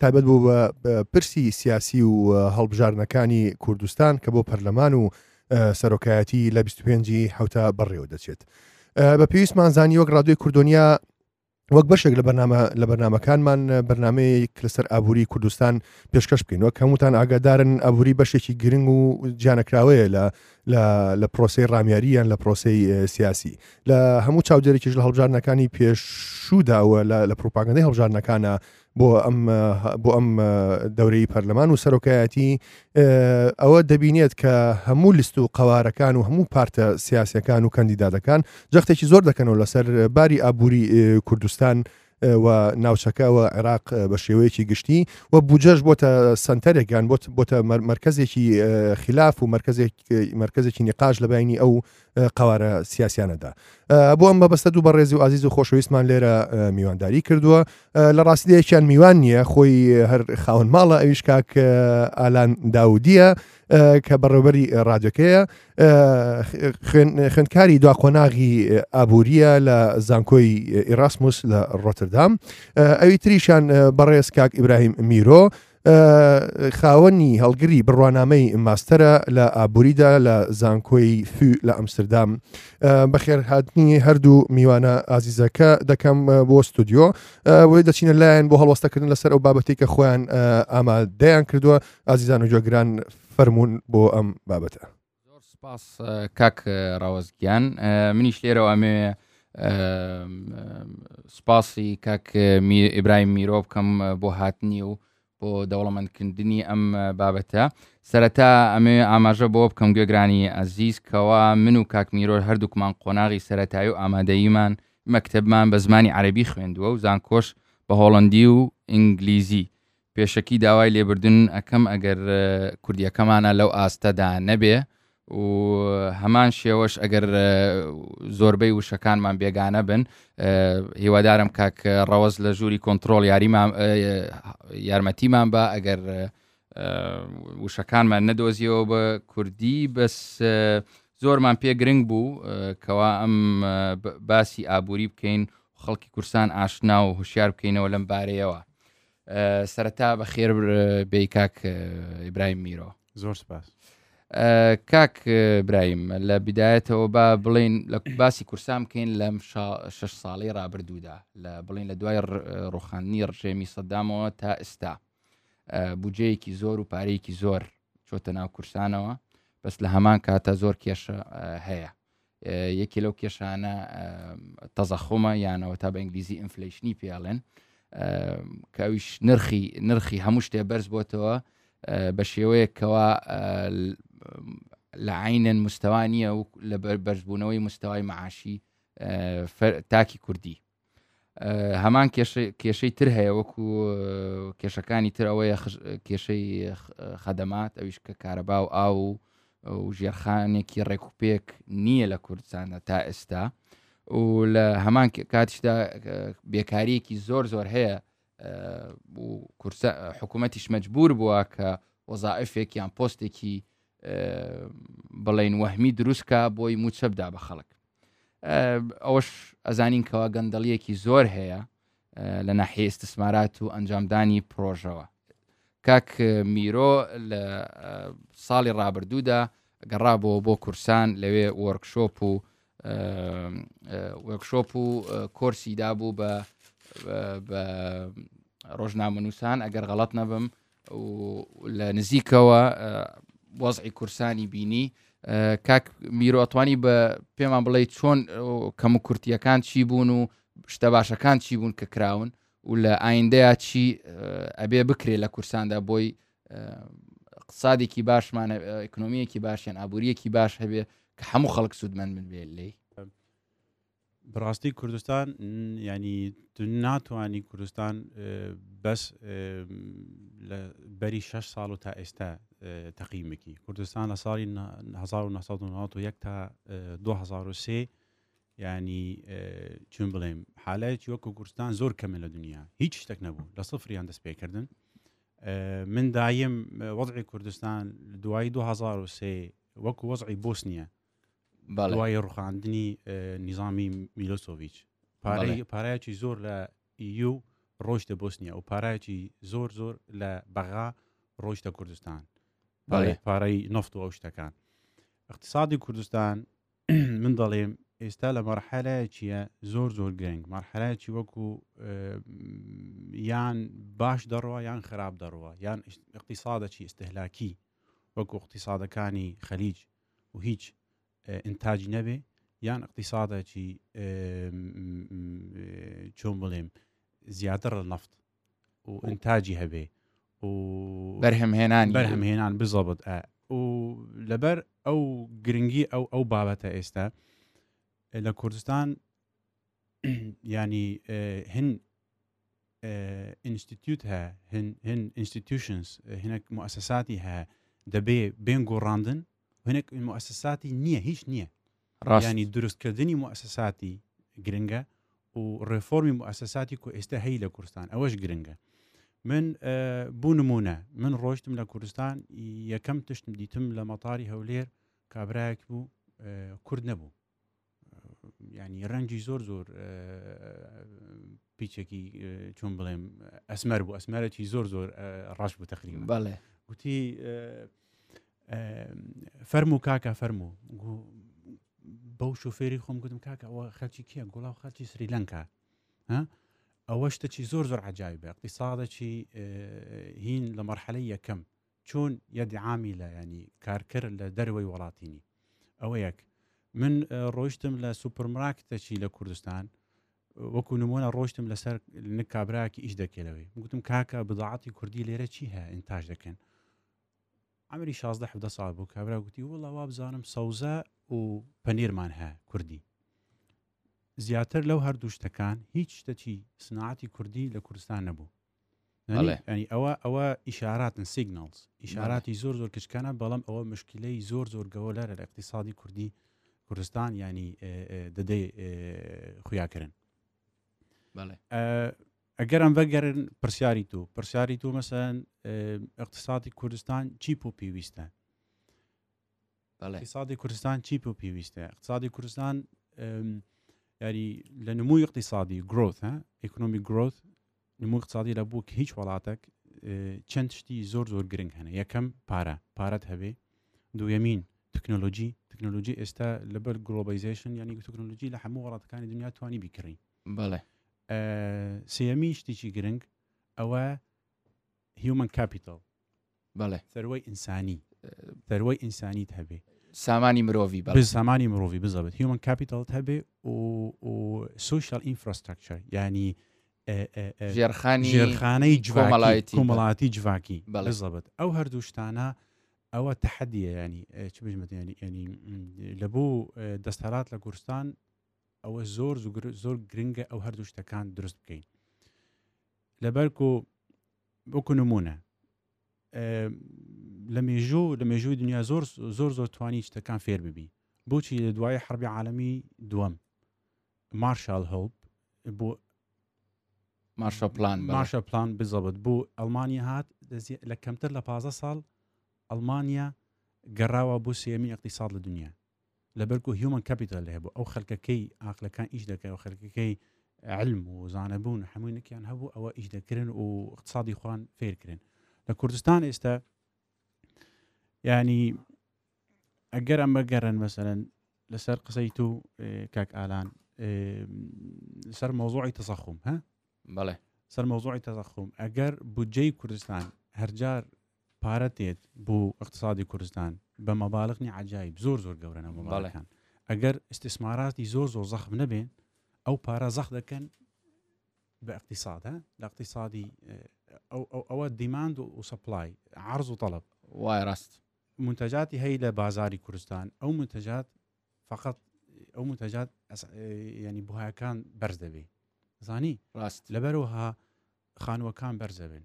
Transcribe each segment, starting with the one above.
تایبەت بوو بە پرسی سیاسی و هەڵبژاردنەکانی کوردستان کە بۆ پەرلەمان و سەرۆکایەتی لە 25 حوتا بەڕێوە دەچێت بە پێویستمان زانی وەک ڕادوی کوردۆنیا وەک بەشێک لە بەنامە لە بەرنمەکانمان بەرنمەیەک لەسەر ئابووری کوردستان پێشکەش بکەین وەک هەمووتان ئاگادارن ئابووری بەشێکی گرنگ و جیانەکراوەیە لە لە پرۆسی ڕامیاریان لە پرۆسی سیاسی لە هەموو چاودێرەکیش لە هەڵبژارنەکانی پێشووداوە لە پروپاگەندی هەڵبژارنەکانە بۆ ئەم بۆ ئەم دەورەی پەرلەمان و سەرۆکایەتی ئەوە دەبینێت کە هەموو لیست و قەوارەکان و هەموو پارتە سیاسەکان و کەندیدادەکان جەختێکی زۆر دەکەنەوە لەسەر باری ئابووری کوردستان و ناوچەکەەوە عێراق بە شێوەیەکی گشتی و بجەش بۆتە سنتەرێکیان بۆت بۆتە مرکزێکی خلاف و مرکزێکی نقاش لە بینی ئەو قوارە سیاسیانەدا بۆ ئەم بەبستە دوو بەڕێزی و ئازیز و خۆشەویستمان لێرە میوانداری کردووە لە ڕاستی یەکیان میوان نییە خۆی هەر خاون ماڵە ئەویش کاک ئالان داودیە کە بەڕێوبەری ڕادەکەیە خوێندکاری دو قۆناغی ئابووریە لە زانکۆی ئیراسموس لە ڕۆتردام ئەوی تریشان بەڕێز کاک ئیبراهیم میرۆ خاوەنی هەڵگری بڕوانامەی ماستەرە لە ئابووریدا لە زانکۆی فی لە ئەمستردام بەخێر هاتنی هەردوو میوانە ئازیزەکە دەکەم بۆ ستودیۆ وی دەچینە لایەن بۆ هەڵوەستەکردن لەسەر ئەو بابەتی کە خۆیان ئامادەیان کردووە ئازیزان و جۆگران فەرمونون بۆ ئەم بابەتە زۆر سپاس کاک ڕاوەز گیان منیش لێرەوە ئەمێ سپاسی کاک ئیبراهیم میرۆ بکەم بۆ هاتنی و بۆ دەوڵەمەندکردنی ئەم بابەتە سەرەتا ئەمێ ئاماژە بۆ بکەم گوێگرانی ئازیز کەوا من و کاک میرۆر هەردووکمان قۆناغی سەتایی و ئامادەیمان مەکتتەبمان بە زمانی عەربی خوێندووە و زانکۆش بە هۆڵندی و ئینگلیزی پێشەکی داوای لێبردن ئەکەم ئەگەر کوردیەکەمانە لەو ئاستەدا نەبێ و هەمان شێوەش ئەگەر زۆربەی وشەکانمان بێگانە بن هیوادارم کاک ڕەوەز لە ژووری کۆنتترۆل یاریمان یارمەتیمان بە ئەگەر وشەکانمان نەدۆزیەوە بە کوردی بەس زۆرمان پێ گرنگ بوو کەوا ئەم باسی ئابووری بکەین خەڵکی کورسان ئاشنا و هوشیار بکەینەوە لەم بارەیەوە سەرەتا بەخێر بێی کاک ئیبراهیم میرۆ زۆر سپاس کاک برایم لە بدایەتەوە با بڵین لە باسی کورسان بکەین لەم شش ساڵی رابردوودا لە بڵین لە دوای ڕوخاندنی ڕژێمی سەدامەوە تا ئستا بجەیەکی زۆر و پارەیەکی زۆر چۆتە ناو کورسانەوە بەس لە هەمان کاتە زۆر کێشە هەیە یەکێ لەو کێشانە تەزەخۆمە یانەوە تا بە ئینگلیزی ئینفلیشنی پێڵێن کەویش نرخی نرخی هەموو شتێ بەرز بۆتەوە بە شێوەیە کەوا لە عینەن مستەوانیە و لە بەرزبوونەوەی مستەوای معاشی تاکی کوردی هەمان کێشەی تر هەیە وەکو کێشەکانی تر ئەوەیە کێشەی خەدەمات ئەویش کە کارەبا و ئاو و و ژێرخانێکی ڕێکوپێک نییە لە کوردستانە تا ئێستا و لە هەمان کاتیشدا بێکاریەکی زۆر زۆر هەیە کورسە حکوومەتیش مەجبور بووە کە وەزائفێک یان پۆستێکی بڵین وەهمی دروستکە بۆی موچەبدا بە خەڵک ئەوەش ئەزانین کەوا گەندەڵیەکی زۆر هەیە لە ناحی ئستسمارات و ئەنجامدانی پرۆژەوە کاک میرۆ لە ساڵی ڕابردوودا گەڕابەوە بۆ کورسان لەوێ وەرکشۆپ و وەکشۆپ و کۆرسی دابوو بە ڕۆژنامەنووسان ئەگەر غەڵت نەبم و لە نزیکەوە وەزعی کورسانی بینی کاک میرۆتوانی بە پێمان بڵێ چۆن کەم و کورتیەکان چی بوون و شتە باشەکان چی بوون کە کراون و لە ئایندەیە چی ئەبێ بکرێت لە کورساندا بۆی اقتصادێکی باشمان ئەکنۆمیەکی باشیان ئابوووریەکی باش هەبێ کە هەموو خەڵک سوودمەند من بێ لی بەڕاستی کوردستان یانی تو ناتوانی کوردستان بەس لە بەری شەش ساڵ و تا ئێستا تەقیم بکی کوردستان لە ساڵی 1991 تا 2023 ینی چون بڵێم حالایەکی وەکو کوردستان زۆر کەمە لە دنیا هیچ شتێک نەبوو لە سفریان دەست پێکردن من دایم وەزعی کوردستان دوای 2023 وەکو وەزعی بۆسنیە دوای ڕوخاندنی نیزامی میلۆسۆڤیچ پارەی پارایەکی زۆر لە EU ڕۆشتە بۆسنیا و پارایەکی زۆر زۆر لە بەغا ڕۆشتە کوردستان پارەی نفت و ئەو شتەکان اقتصادی کوردستان من دەڵێم ئێستا لە مەرحەلایەکیە زۆر زۆر گرنگ مەرحەلایەکی وەکو یان باش دەڕوە یان خراپ دەڕوە یان اقتصادەکی ئستهلاکی وەکو اقتصادەکانی خەلیج و هیچ ئینتاج نەبێ یان اقتصادەکی چۆن بڵێم زیاتر لە نەفت و ئینتاجی هەبێ و بەرهەمهێنان بەرهەمهێنان بزەبت و لەبەر ئەو گرنگی ئەو ئەو بابەتە ئێستا لە کوردستان یانی هن ئینستیتیوت هە هن هن ئینستیتیوشنز هنک مؤسساتی هە دەبێ بێن گۆڕاندن هنک مؤسساتی نییە هیچ نییە ڕاست یانی دروستکردنی مؤسساتی گرنگە و ڕێفۆرمی مؤسساتی کو ئێستا هەی لە کوردستان ئەوەش گرنگە من اه، بوو نمونە من ڕۆشتم لە کوردستان یەکەم تشتم دیتم لە مەتاری هەولێر کابراەک بوو اه، کورد نەبوو یانی ڕەنگی زۆر زۆر پیچێکی چۆن بڵێم ئەسمەر بوو ئەسمارەی زۆر زۆر ڕاش بوو تەقریم بەڵێ گوتی فەرمو کاکە فەرمو بەو شوفێری خۆم گوتم کاکە ئەوە خەلکی کیە گوڵاو خەلکی سریلەنکە ئەوە شتەکی زۆر زۆر عجای بە اقتصادەکی هین لە مەرحەلە یەکەم چون یەد عامی لە یانی کارکەر لە دەرەوەی وەڵاتی نی ئەوە یەک من ڕۆشتم لە سوپرمراکتەچی لە کوردستان وەکو نمونە ڕۆشتم لەسەر نک کابراکی ئیش دەکەلەوەی گوتم کاکە بداعاتی کوردی لێرە چی هەیە ئینتاش دەکەن ئەمری 16 حدە ساڵ بوو کابرا گوتی وڵا وابزانم سەوزە و پەنیرمان هە کوردی زیاتر لەو هەردوو شتەکان هیچ شتەچی سناعتی کوردی لە کوردستان نەبوو بەڵێ. یانی یانی ئەوە ئەوە ئیشاراتن سیگناڵز بەڵێ. ئیشاراتی زۆر زۆر کچکانە بەڵام ئەوە مشکلەی زۆر زۆر گەوە لەرە لە اقتصادی کوردی کوردستان یانی ئێ ئێ دەدەی ئێ خویاکرن بەڵێ. ئە ئەگەرم بەگەرن پرسیاری تۆ پرسیاری تۆ مەسەن ئێ اقتصادی کوردستان چی پۆ پێویستە؟ بەڵێ. ئیقتسادی کوردستان چی پێو پێویستە؟ ئیقتسادی کوردستان یاری لە نمووی ئیقتیسادی گرۆت ها ئیکنۆمی گرۆت نموو ئیقتسادی لە بووک هیچ وڵاتێک چەند شتی زۆر زۆر گرنگ هەنە یەکەم پارە پارەت هەبێ دووەمین تەکنۆلۆژی تەکنۆلۆژی ئێستا لەبەر گلۆبایزیشن ینی تەکنۆلۆژی لە هەموو وڵاتەکانی دنیا توانی بیکڕین بەڵێ سێمی شتێکی گرنگ ئەوە هیومن کاپیتاڵ بەڵێ سەروەی ئینسانی سەروەی ئینسانیت هەبێ سامانی مرۆڤی بە سامانی مرۆڤی بزەبێت هیومن کاپیتاڵت هەبێ و سوشال ئینفراستراکچەر ینی ژێرخانی ژێرخانەی جوامەڵایەتی کۆمەڵاتی جڤاکی بەڵێزەبێت ئەو هەردوو شتانە ئەوە تحدیە ینی چ بژمەتیانی ینی لە بۆ دەستەرات لە گورستان ئەوە زۆر زۆر گرنگە ئەو هەردوو شتەکان دروست بکەین لەبەرک و وەکو نمونە لە مێژوو لە مێژووی دنیا زۆر زۆر زۆر توانی شتەکان فێر ببی بۆچی لە دوای حربی عالمی دووەم مارشال هەڵب بۆ مارشە پلان مارشە پلان بزەبت بۆ ئەلمانیا هات لە کەمتر لە پازە ساڵ ئەلمانیا گەڕاوە بۆ سێمی اقتصاد لە دنیا لەبەرکو هیومەن کەپیتەل هەیە بۆ ئەو خەلکەکەی ئاقلەکان ئیش دەکەن و خەلکەکەی علم و زانەبوون و هەمووی نکیان هەبوو ئەوە ئیش دەکرن و اقتصادی خوان فێرکرن لە کوردستان ئێستا ینی ئەگەر ئەم بەگەرن مەسەرەن لەسەر قسەی تو کاک ئالان سەر مۆزۆی تەسەخوم ها بەڵێ سەر مۆزۆی تەسەخوم ئەگەر بودجەی کوردستان هەرجار پارە دێت بو اقتصادی کوردستان بە مەبالغ نیە عەجایب زۆر زۆر گەورەن ئەو مەبالەکان ئەگەر استسماراتی زۆر زۆر زەخم نەبێن ئەو پارە زەخ دەکەن بە اقتصاد ها لە اقتصادی ئەو ئەوە دیماند و سەپلای عرض و طلب وای ڕاست منتجاتی هەی لە بازاری کوردستان ئەو منتجات فقط ئەو منتجات ینی بهایەکان بەرز دەبێ زانی ڕاست لەبەرەوەها خانوەکان بەرزەبن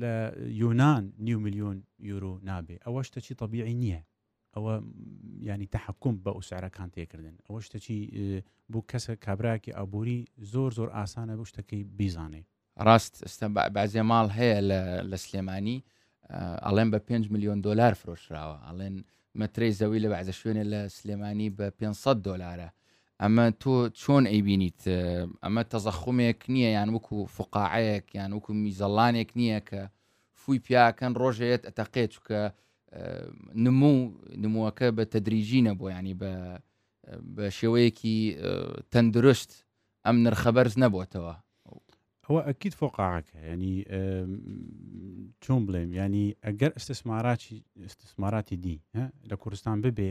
لە یونان نیو ملیۆن یورو نابێ ئەوە شتەچی طببیعی نییە ئەوە ینی تحکم بە ئوسعرەکان تێکردن ئەوە شتەچی بۆ کەسە کابراکی ئابووری زۆر زۆر ئاسانە بۆ شتەکەی بیزانێ ڕاست ئستا بازێ ماڵ هەیە لە سلێمانی ئەڵێن بە 5 میلیۆن دلار فرۆشراوە ئەڵێن مەترەی زەوی لە بەعزە شوێنە لە سلێمانی بە 500 دلارە ئەمە تۆ چۆن ئەیبینیت ئەمە تەزەخمێک نییە یان وەکو فقاعەیەک یان وەکو میزەڵانێک نییە کە فوی پیاکەن ڕۆژێت ئەتەقێ چکە نموو نمووەکە بە تەدریجی نەبوو ینی بە بە شێوەیەکی تەندروست ئەم نرخە بەرز نەبووتەوە ئەوە ئەکییت فۆقاعەکە ینی چۆن بڵێم ینی ئەگەر ئەستسماراتی ئەستسماراتی دی لە کوردستان ببێ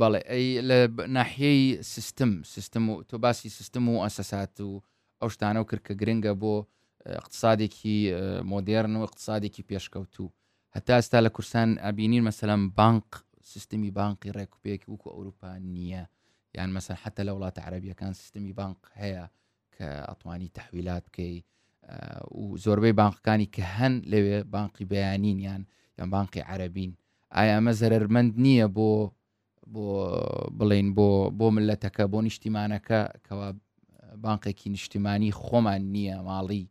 بەڵێ ئەی لە ناحیەی سیستم سیستم و تۆ باسی سیستم و ئەسەسات و ئەو شتانە و کرد کە گرنگە بۆ اقتصادێکی مۆدێرن و اقتصادێکی پێشکەوتوو هەتا ئستا لە کورسان ئەبینین مەسەلەم بانق سیستمی بانقی ڕێکوپێک وکو ئەوروپا نییە یان مەسەر حتا لە وڵاتە عربیەکان سیستمی بانق هەیە کە ئەتوانی تحویلات بکەی و زۆربەی بانقەکانی کە هەن لەوێ بانقی بەیانین یان یان بانقی عەربین ئایا ئەمە زەرمەند نییە بۆ بۆ بڵین بۆ بۆ ملەتەکە بۆ نیشتیمانەکە کەوا بانقێکی نیشتیمانی خۆمان نییە ماڵی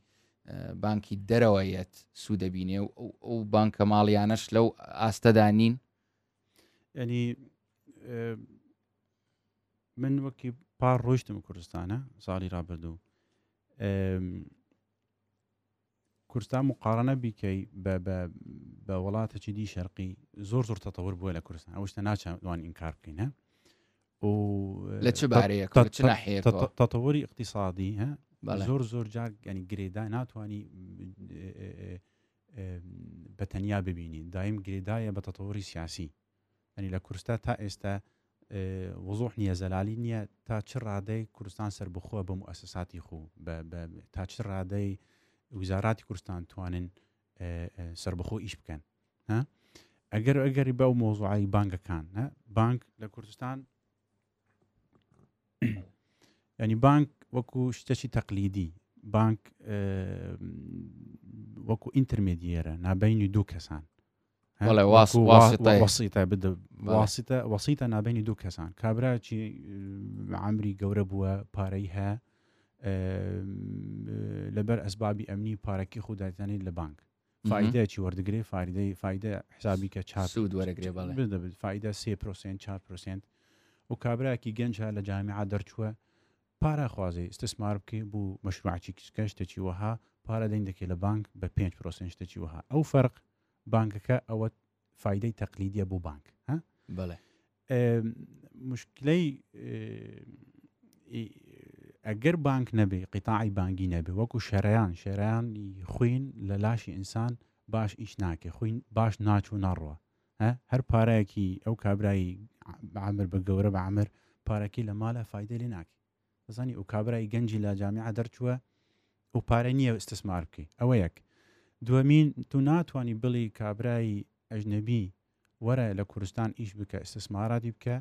بانکی دەرەوە یەت سوودەبینێ و ئەو بانکە ماڵیانەش لەو ئاستەدا نین ینی من وەکی پار ڕۆشتم کوردستانە ساڵی ڕابردوو کوردستان مقارنە بیکەی بە وڵاتەکی دی شەرقی زۆر زۆر تەتەور بووە لە کوردستان ئەوشتە ناچوان ئینکار بکەینە و لە چ بارەیە تەتەوەری اقتصادی هە زۆر زۆر جار گەنی گرێدا ناتانی بە تەنیا ببینین دایم گرێدایە بە تەتەوەری سیاسی یانی لە کورستا تا ئێستا وزوح نیە زەلالی نیە تا چ رادەی کورستان سەربخوە بە موسساتی خو تا چ رادەی وزاراتی کورستان توانن سربخۆ ئیش بکەن ها ئەگەر ئەگەری بەو مۆزوعی بانگەکان نا بانک لە کوردستان ینی بانک وەکو شتەچی تەقلیدی بانک وەکو ئینترمدیێرە نابینی دوو کەسان بەڵێ واسیتە بدە واسیتە وەسیتە نابینی دوو کەسان کابراچی عمری گەورە بووە پارەی هە لەبەر ئەسبابی ئەمنی پارەکی خودداتیانی لە بانک فیدەیەکی وەردەگرێ فاریدەی فیدە حسابی کە چاسود وەرەگرێ بەڵێ فیدە سێ پرۆسنت چار پرسنت و کابراکی گەنجە لە جامعا دەرچووە پاراخوازی استثمار بکە بوو مەشروعکی کچکە شتێکی وەها پارە دەین دەکەی لە بانک بە 5 پرۆسنت شتێکی وەها ئەو فەرق بانکەکە ئەوە فیدەی تەقلیدیە بۆ بانک ها بەڵێ مشکلەی ئەگەر بانک نەبێ قیتاعی بانگی نەبێ وەکو شەرەیان شەرەیانی خوین لە لاشی ئینسان باش ئیش ناکە خوین باش ناچوو ناڕوە هەر پارایەکی ئەو کابرایی عمر بە گەورە بە عمر پارەکی لە مالە فیدە لێ ناکە دەزانی ئەو کابرای گەنجی لە جامیعە دەرچووە ئەو پارەی نییە ئیستسمار بکەی ئەوە یەک دووەمین تو ناتوانی بڵی کابرای ئەژنەبی وەرە لە کوردستان ئیش بکە ئیستسماراتی بکە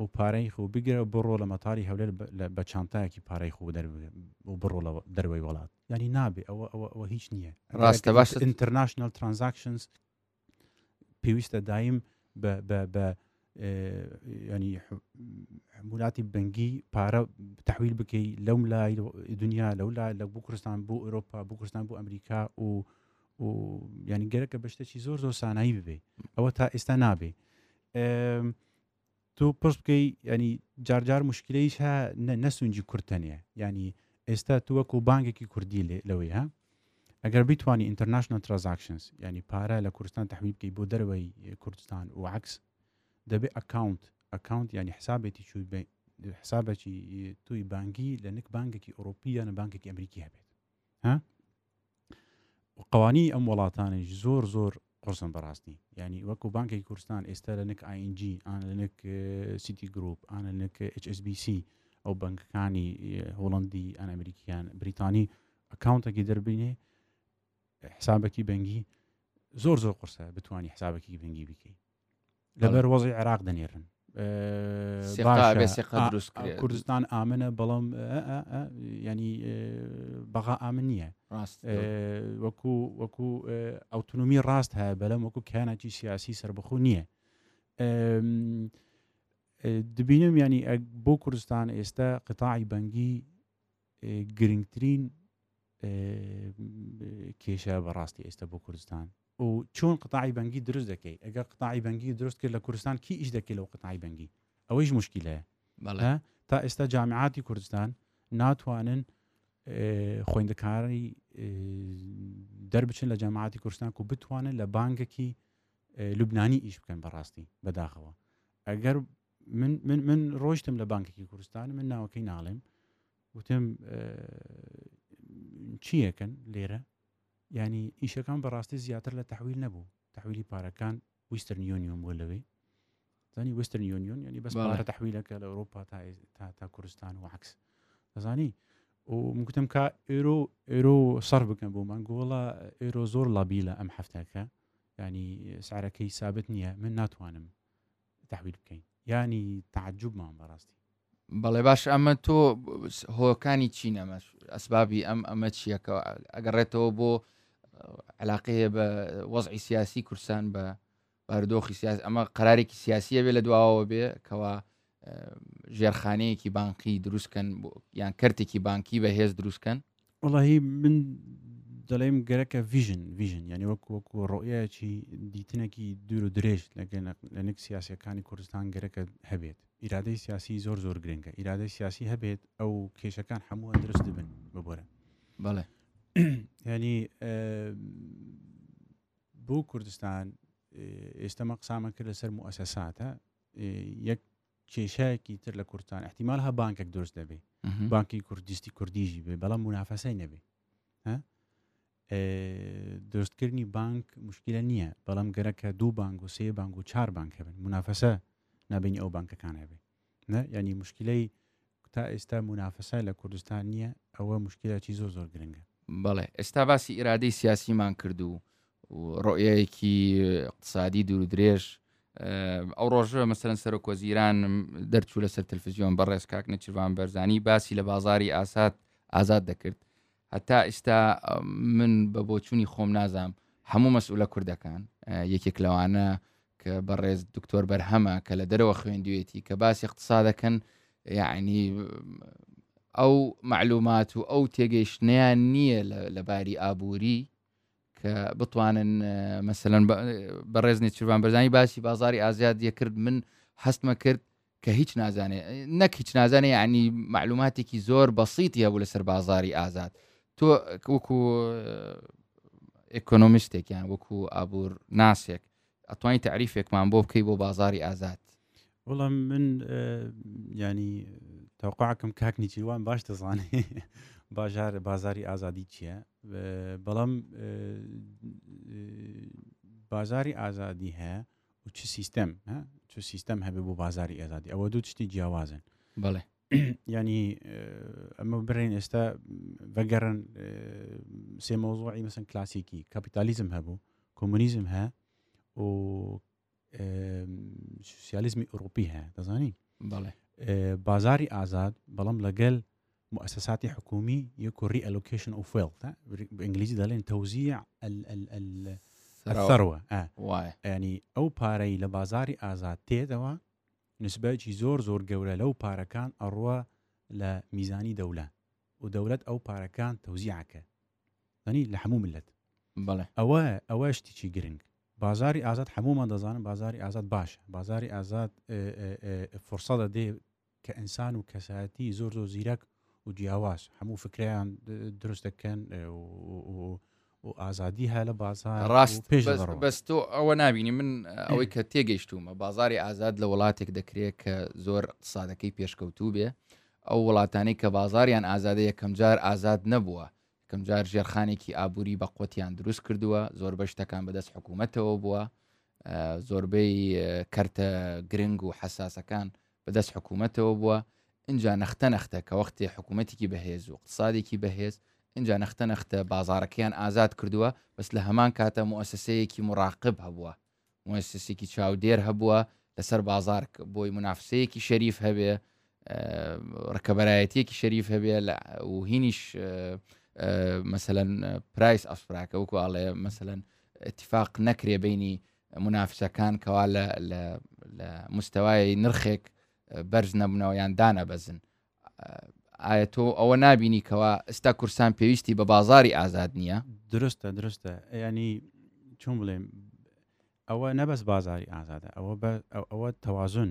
و پارەی خۆ بگرە بڕۆ لە مەتاری هەولێر بە چانتایەکی پارەی خۆ دەر و بڕۆ لە دەروەی وڵات ینی نابێ ئەوە ئەوە ئەوە هیچ نییە ڕاستە باش ئینتەرناشنل ترانزاکشنز پێویستە دایم بە ینی مولاتی بەنگی پارە تحویل بکەی لەم لای دنیا لەو لا لە بۆ کوردستان بۆ ئۆرۆپا بۆ کوردستان بۆ ئەمریکا و و ینی گەرەکە بەشتەکی زۆر زۆر سانایی ببێ ئەوە تا ئێستا نابێ تۆ پشت بکەی ینی جارجار مشکلەیش هە نەسونجی کورتەنێ ینی ئێستا تو وەکو بانگێکی کوردی لێ لەوەی ها ئەگەر بیتوانی ئینتەرنشنل ترانزاکشنز ینی پارە لە کوردستان تحویل بکەی بۆ دەرەوەی کوردستان و عکس دەبێ ئەکاونت ئەکاونت ینی حسابێتی چوی حسابێکی توی بانگی لە نک بانگێکی ئۆروپی یانە بانکێکی ئەمریکی هەبێت ها قوانینی ئەم وڵاتانیش زۆر زۆر قرسن بەڕاستی ینی وەکو بانکی کوردستان ئێستا لە نک ئاینG ئان لە نک سیتی گروپ ئان لە نک HSBC ئەو بەنکەکانی هۆڵندی ئەن ئەمریکیان بریتانی ئەکاونتەکی دەربینێ حسابەکی بەنگی زۆر زۆر قرسە بتانی حسابەکی بەنگی بکەیت لەبەر وەزی عێراق دەنێرن کوردستان ئامنە بەڵام ینی بەغا ئامن نییە وەکو وەکو ئەوتونومی ڕاست هەیە بەلەم وەکو کیانەکی سیاسی سربخۆ نییە دبینم ینی بۆ کوردستان ئێستا قتاعی بەنگی گرنگترین کێشە بەڕاستی ئێستا بۆ کوردستان و چۆن قتاعی بەنگی دروست دەکەی ئەگەر قتاعی بەنگی دروست کرد لە کوردستان کی ئیش دەکەی لەو قتاعی بەنگی ئەوەیش مشکیلەیە ها تا ئێستا جامعاتی کوردستان ناتوانن خوێندەکاری دەربچن لە جامعاتی کوردستان و بتوانن لە بانگەکی لوبنانی ئیش بکەن بەڕاستی بەداخەوە ئەگەر من من من ڕۆشتم لە بانکێکی کوردستان من ناوەکەی ناڵێم وتم چیەکەن لێرە یانی ئیشەکان بەڕاستی زیاتر لە تحویل نەبوو تحویلی پارەکان ویسترن یۆنیۆن بووە لەوێ زانی وسترن یۆنیۆن ینی بەس پارە تحویلەکە لە ئەوروپا تا تا تا کوردستان و عکس دەزانی ومکتم کا ئێرۆ ئێرۆ سەر بکەم بۆ من گۆڵە ئێرۆ زۆر لابیلە ئەم هەفتەکە ینی سعرەکەی سابت نییە من ناتوانم تحویل بکەین یانی تعجبمان بەڕاستی بەڵێ باش ئەمە تۆ هۆکانی چین ئەمەش ئەسبابی ئەم ئەمە چیەکە ئەگەڕێتەوە بۆ علاقەیە بە وەزعی سیاسی کورسان بە بارودۆخی سیاس ئەمە قرارێکی سیاسیە بێ لە دواوە بێ کەوا ژێرخانەیەکی بانقی دروستکەن یان کەرتێکی بانکی بە هێز دروستکەن وەڵاهی من دەڵێم گەرەکە ڤژن ڤژن یعنی وەک وەکو ڕۆیەکی دیتنێکی دوور و درێژ لە نک سیاسەکانی کوردستان گەرەکە هەبێت ئیرادەی سیاسی زۆر زۆر گرنگە ئیرادەی سیاسی هەبێت ئەو کێشەکان هەمووە درست بن ببرە بەڵێ ینی بۆ کوردستان ئێستەمە قسامە کرد لەسەر موسەساتە یەک کێشەیەکی تر لە کوردستان احتیمال هە بانکێک دروست دەبێ بانکی کوردیستی کوردیژی بێ بەڵام منافەسەی نەبێ دروستکردنی بانک مشکلە نییە بەڵام گەرەکە دوو بانگ و سێ بانگ و چهار بانک هەبن منافەسە نابینی ئەو بانکەکان هەبێ ینی مشکلەی تا ئێستا مونافەسە لە کوردستان نییە ئەوە موشکیلەکی زۆر زۆر گرنگە. بەڵێ ئێستا باسی ئیرادەی سیاسیمان کرد و ڕۆیەیەکی اقتصادی دوور درێژ ئەو ڕۆژە مەسەرەن سەرۆک وەزیران دەرچوو لەسەر تەلفزیۆن بەڕێز کاک نەچیروان بەرزانی باسی لە بازاری ئاسات ئازاد دەکرد هەتا ئیستا من بە بۆچوونی خۆم نازام هەموو مەسئولە کوردەکان یەکێک لەوانە کە بەڕێز دکتۆر بەرهەمە کە لە دەرەوە خوێندوێتی کە باسی اقتصا دەکەن یعنی ئەو معلومات و ئەو تێگەیشتنیان نییە لە باری ئابووری کە بتوانن مەسەن بەڕێز نێچربان بەرزانی باسی بازاری ئازاد یەکرد من حستمە کرد کە هیچ نازانێت نەک هیچ نازانێ ینی معلوماتێکی زۆر بەسیتی هەبوو لەسەر بازاری ئازاد تۆ وەکو ئەکۆنۆمیستێکیان وەکو ئابور ناسێک ئەتوانی تەعریفێکمان بۆ بکەی بۆ بازاری ئازاد. وڵا من ینی تاوقعکم کاک نیچیوان باش دەزانێ باژار بازاری ئازادی چییە بەڵام بازاری ئازادی هەیە و چ سیستەم چ سیستەم هەبێ بۆ بازاری ئازادی ئەوە دوو شتی جیاوازن بڵێ ینی ئەمە برێن ئێستا بەگەڕن سێ مۆزۆی مەسن کلاسیکی کاپیتالیزم هەبوو کۆمونیزم هە و سوسیالیزمی ئۆروپی هەیە دەزانی بازاری ئازاد بەڵام لەگەل مؤسساتی حکومی یکوری ئەلوکیشن و فێڵ ئینگلیزی دەڵێن تەوزیە سەروە ینی ئەو پارەی لە بازاری ئازاد تێدەوە نسبەیەکی زۆر زۆر گەورە لەو پارەکان ئەڕوا لە میزانی دەولە و دەولەت ئەو پارەکان تەوزی ئەکە دەنی لە حەموو ملەت بەڵێ ئەوە ئەوە شتیی گرنگ بازاری ئازاد حەموومان دەزانن بازاری ئازاد باشە بازاری ئازاد فرسەدە دێ کە ئینسان و کەسایەتی زۆر زۆر زیرەک و جیاواز هەموو فکریان دروست دەکەن و ئازادی هەیە لە بازار ڕاست پێش بەس تۆ ئەوە نبینی من ئەوەی کە تێگەیشتومە بازاری ئازاد لە وڵاتێک دەکرێت کە زۆر سادەکەی پێشکەوتوو بێ ئەو وڵاتانی کە بازاریان ئازادە یەکەم جار ئازاد نەبووە یەکەم جار ژێرخانێکی ئابووری بە قوتیان دروست کردووە زۆر بە شتەکان بەدەست حکوومەتەوە بووە زۆربەی کەرتە گرنگ و حساسەکان بە دەست حکوومەتەوە بووە، ئینجا نەختە نەختە کە وەختێ حکوومەتێکی بەهێز و ئیقتسادێکی بەهێز، ئینجا نەختە نەختە بازاڕەکەیان ئازاد کردووە، بەس لە هەمان کاتە موئەسەسەیەکی موڕاقب هەبووە، موئەسەسێکی چاودێر هەبووە لە سەر بازاڕ کە بۆی مونافسەیەکی شەریف هەبێ، ڕکەبەرایەتیەکی شەریف هەبێ لە و هینیش مەسەەن پرایس ئەفراکە وەکو ئاڵێ مەسەەن اتفاق نەکرێ بینی منافسەکان کەوا لە مستەوای نرخێک بەرز نەبنەوە یان دانە بەزن ئایا تۆ ئەوە نبینی کەەوە ئستا کورسان پێویستی بە بازاری ئازاد نییە درستە درستە ینی چۆن بڵێم ئەوە نەبەس بازاری ئازادە ئەوە ئەوە تەوازن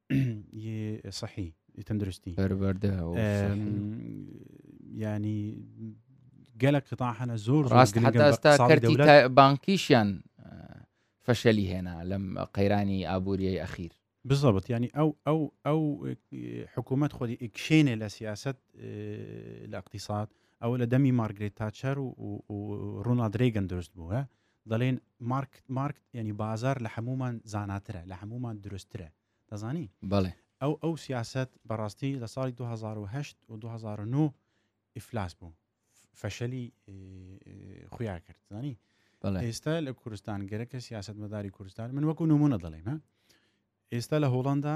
ی سەحی ی تەندروستی پەروەردە و ئەم، سەحی و یانی گەلەک قتاع هەنە زۆر زۆر ڕاست گرنگن حتا بە ئستا ئقتسادی کەرتی دەولەت تا بانکیشیان ئە، فەشەلی هێنا لەم قەیرانی ئابوریەی ئەخیر. بالضبط یانی ئەو ئەو ئەو حکومەت خۆی ئیکشێنێ لە سیاسەت ئ، لە ئقتیساد ئەوە لە دەمی مارگرێت تاچەر و و و ڕۆناڵد ڕێگەن دروست بووە، دەڵێن مارکت مارکت یعنی بازار لە هەمومان زاناترە لە هەمومان دروستترە دەزانی بەڵێ ئەو ئەو سیاست بەڕاستی لە ساڵی 2010 و 2009 ئیفلاس بوو فەشەلی خویا کرد زانی ئێستا لە کوردستان گەرەکە سیاست مەداری کوردستان من وەکو نمونە دەڵێم ئێستا لە هۆڵندا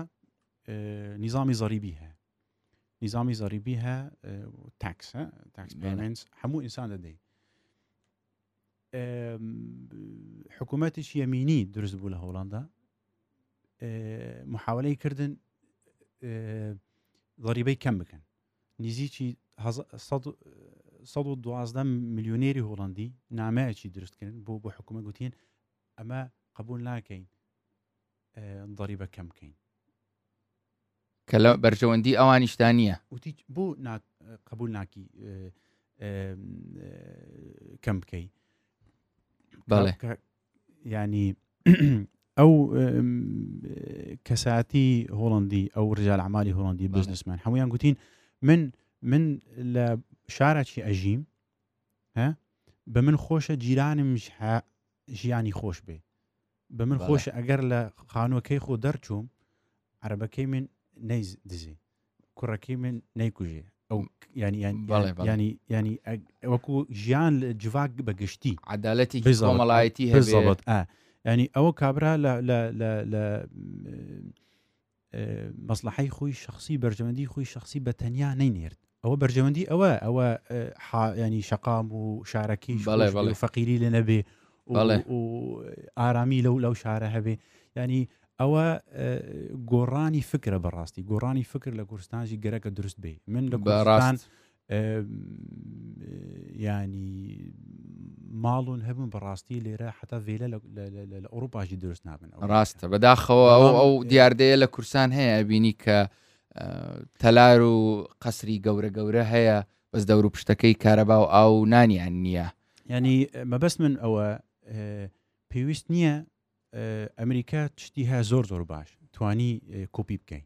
نظامی زەریبی هەیە نظامی زەریبی هە تاکس تاکس هەموو ئینسان دەدەیت حکومەتێکی یەمینی دروست بوو لە هۆڵندا محاولەی کردن ضریبەی کەم بکەن نزیکی 1912 میلیۆنێری هۆڵندی نامەیەکی دروستکردن بۆ بۆ حکومە گوتین ئەمە قبول ناکەین ضەریبە کەم بکەین. کە لە بەرژەوەندی ئەوانیشدا نییە. وتی بۆ قبول ناکی کەم بکەی بەڵێ ینی ئەو کەساتی هۆڵندی ئەو ڕژال ئەمالی هۆڵندی بزنسمان هەمویان گوتین من من لە شارەکی ئەژیم بە من خۆشە جیرانم ژیانی خۆش بێ بە من خۆشە ئەگەر لە خانووەکەی خۆ دەرچووم عربەکەی من نەیز دزی کوڕەکەی من نەیکوژێ ئەو ینی ینی ینی وەکو ژیان لە جڤاک بە گشتی عدالەتی بزڵەتی هەزڵەت ئا ینی ئەوە کابرا لە مەسلحەی خۆی شخصی بەرژەوەندی خۆی شخصی بە تەنیا نەینێرد ئەوە بەرژەوەندی ئەوە ئەوە ینی شقام و شارەکەی بەڵێ بەڵێ فەقیری لە نەبێ و ئارامی لەو لەو شارە هەبێ ینی ئەوە گۆڕانی فکرە بەڕاستی گۆڕانی فکر لە کوردستانژی گەرەکە دروست بێ من لە گۆڕان یانی ماڵون هەبوون بەڕاستی لێرە حتا ڤێلە لە ئەوروپاژی دروست نابن ڕاستە بەداخەوە ئەو دیاردەیە لە کورسان هەیە ئەبینی کە تەلار و قەسری گەورە گەورە هەیە بەس دەور و پشتەکەی کارەبا و ئاو نانیان نییە ینی مەبەست من ئەوە پێویست نییە ئەمریکا شتی هەیە زۆر زۆر باش توانی کۆپی بکەین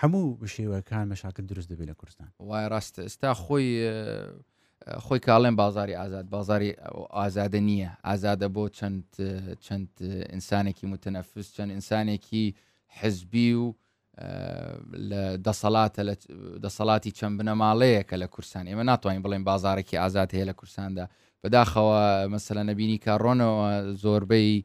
هەموو شێوەکان مەشاکل دروست دەبێت لە کوردستان وای ڕاستە ئستا خۆی خۆی کاڵێن بازاری ئازاد بازاری ئازادە نییە ئازادە بۆ چەند چەند ئینسانێکی متەنەفس چەند ئینسانێکی حزبی و لە دەسەڵاتە لە دەسەڵاتی چەند بنەماڵەیەکە لە کورسان ئێمە ناتوانین بڵێن بازارێکی ئازاد هەیە لە کورساندا بەداخەوە مەسەلە نەبینی کارڕۆنەوە زۆربەی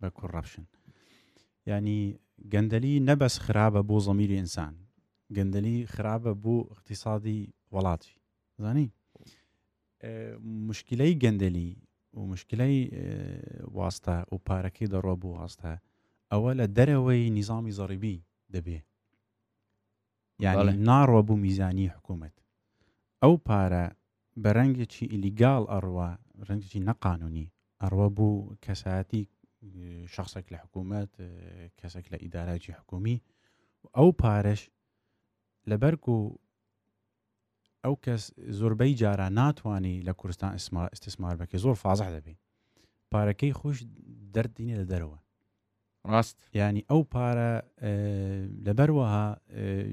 بە کوڕەپشن ینی گەندەلی نەبەس خراپە بۆ زەمیری ئینسان گەندەلی خراپە بۆ اقتصادی وڵاتی زانی مشکلەی گەندەلی و مشکلەی واستە و پارەکەی دەڕۆ بۆ واستە ئەوە لە دەرەوەی نیزامی زەڕیبی دەبێ یانی ناڕوا بو میزانیی حکومەت ئەو پارە بە رەنگێکی ئیلیگاڵ ئەڕوا رەنگێکی نەقانونی ئەڕوا بو کەسایەتی شەخسێک لە حکومەت کەسێک لە ئیداراجی حکومی و ئەو پارەش لەبەرک و ئەو کەس زۆربەی جارا ناتوانانی لە کوردستان ئسما استثمار بکە زۆر فازح دەبێ پارەکەی خوش دەردینە لە دەرەوە ڕاست یانی ئەو پارە لەبەر وەها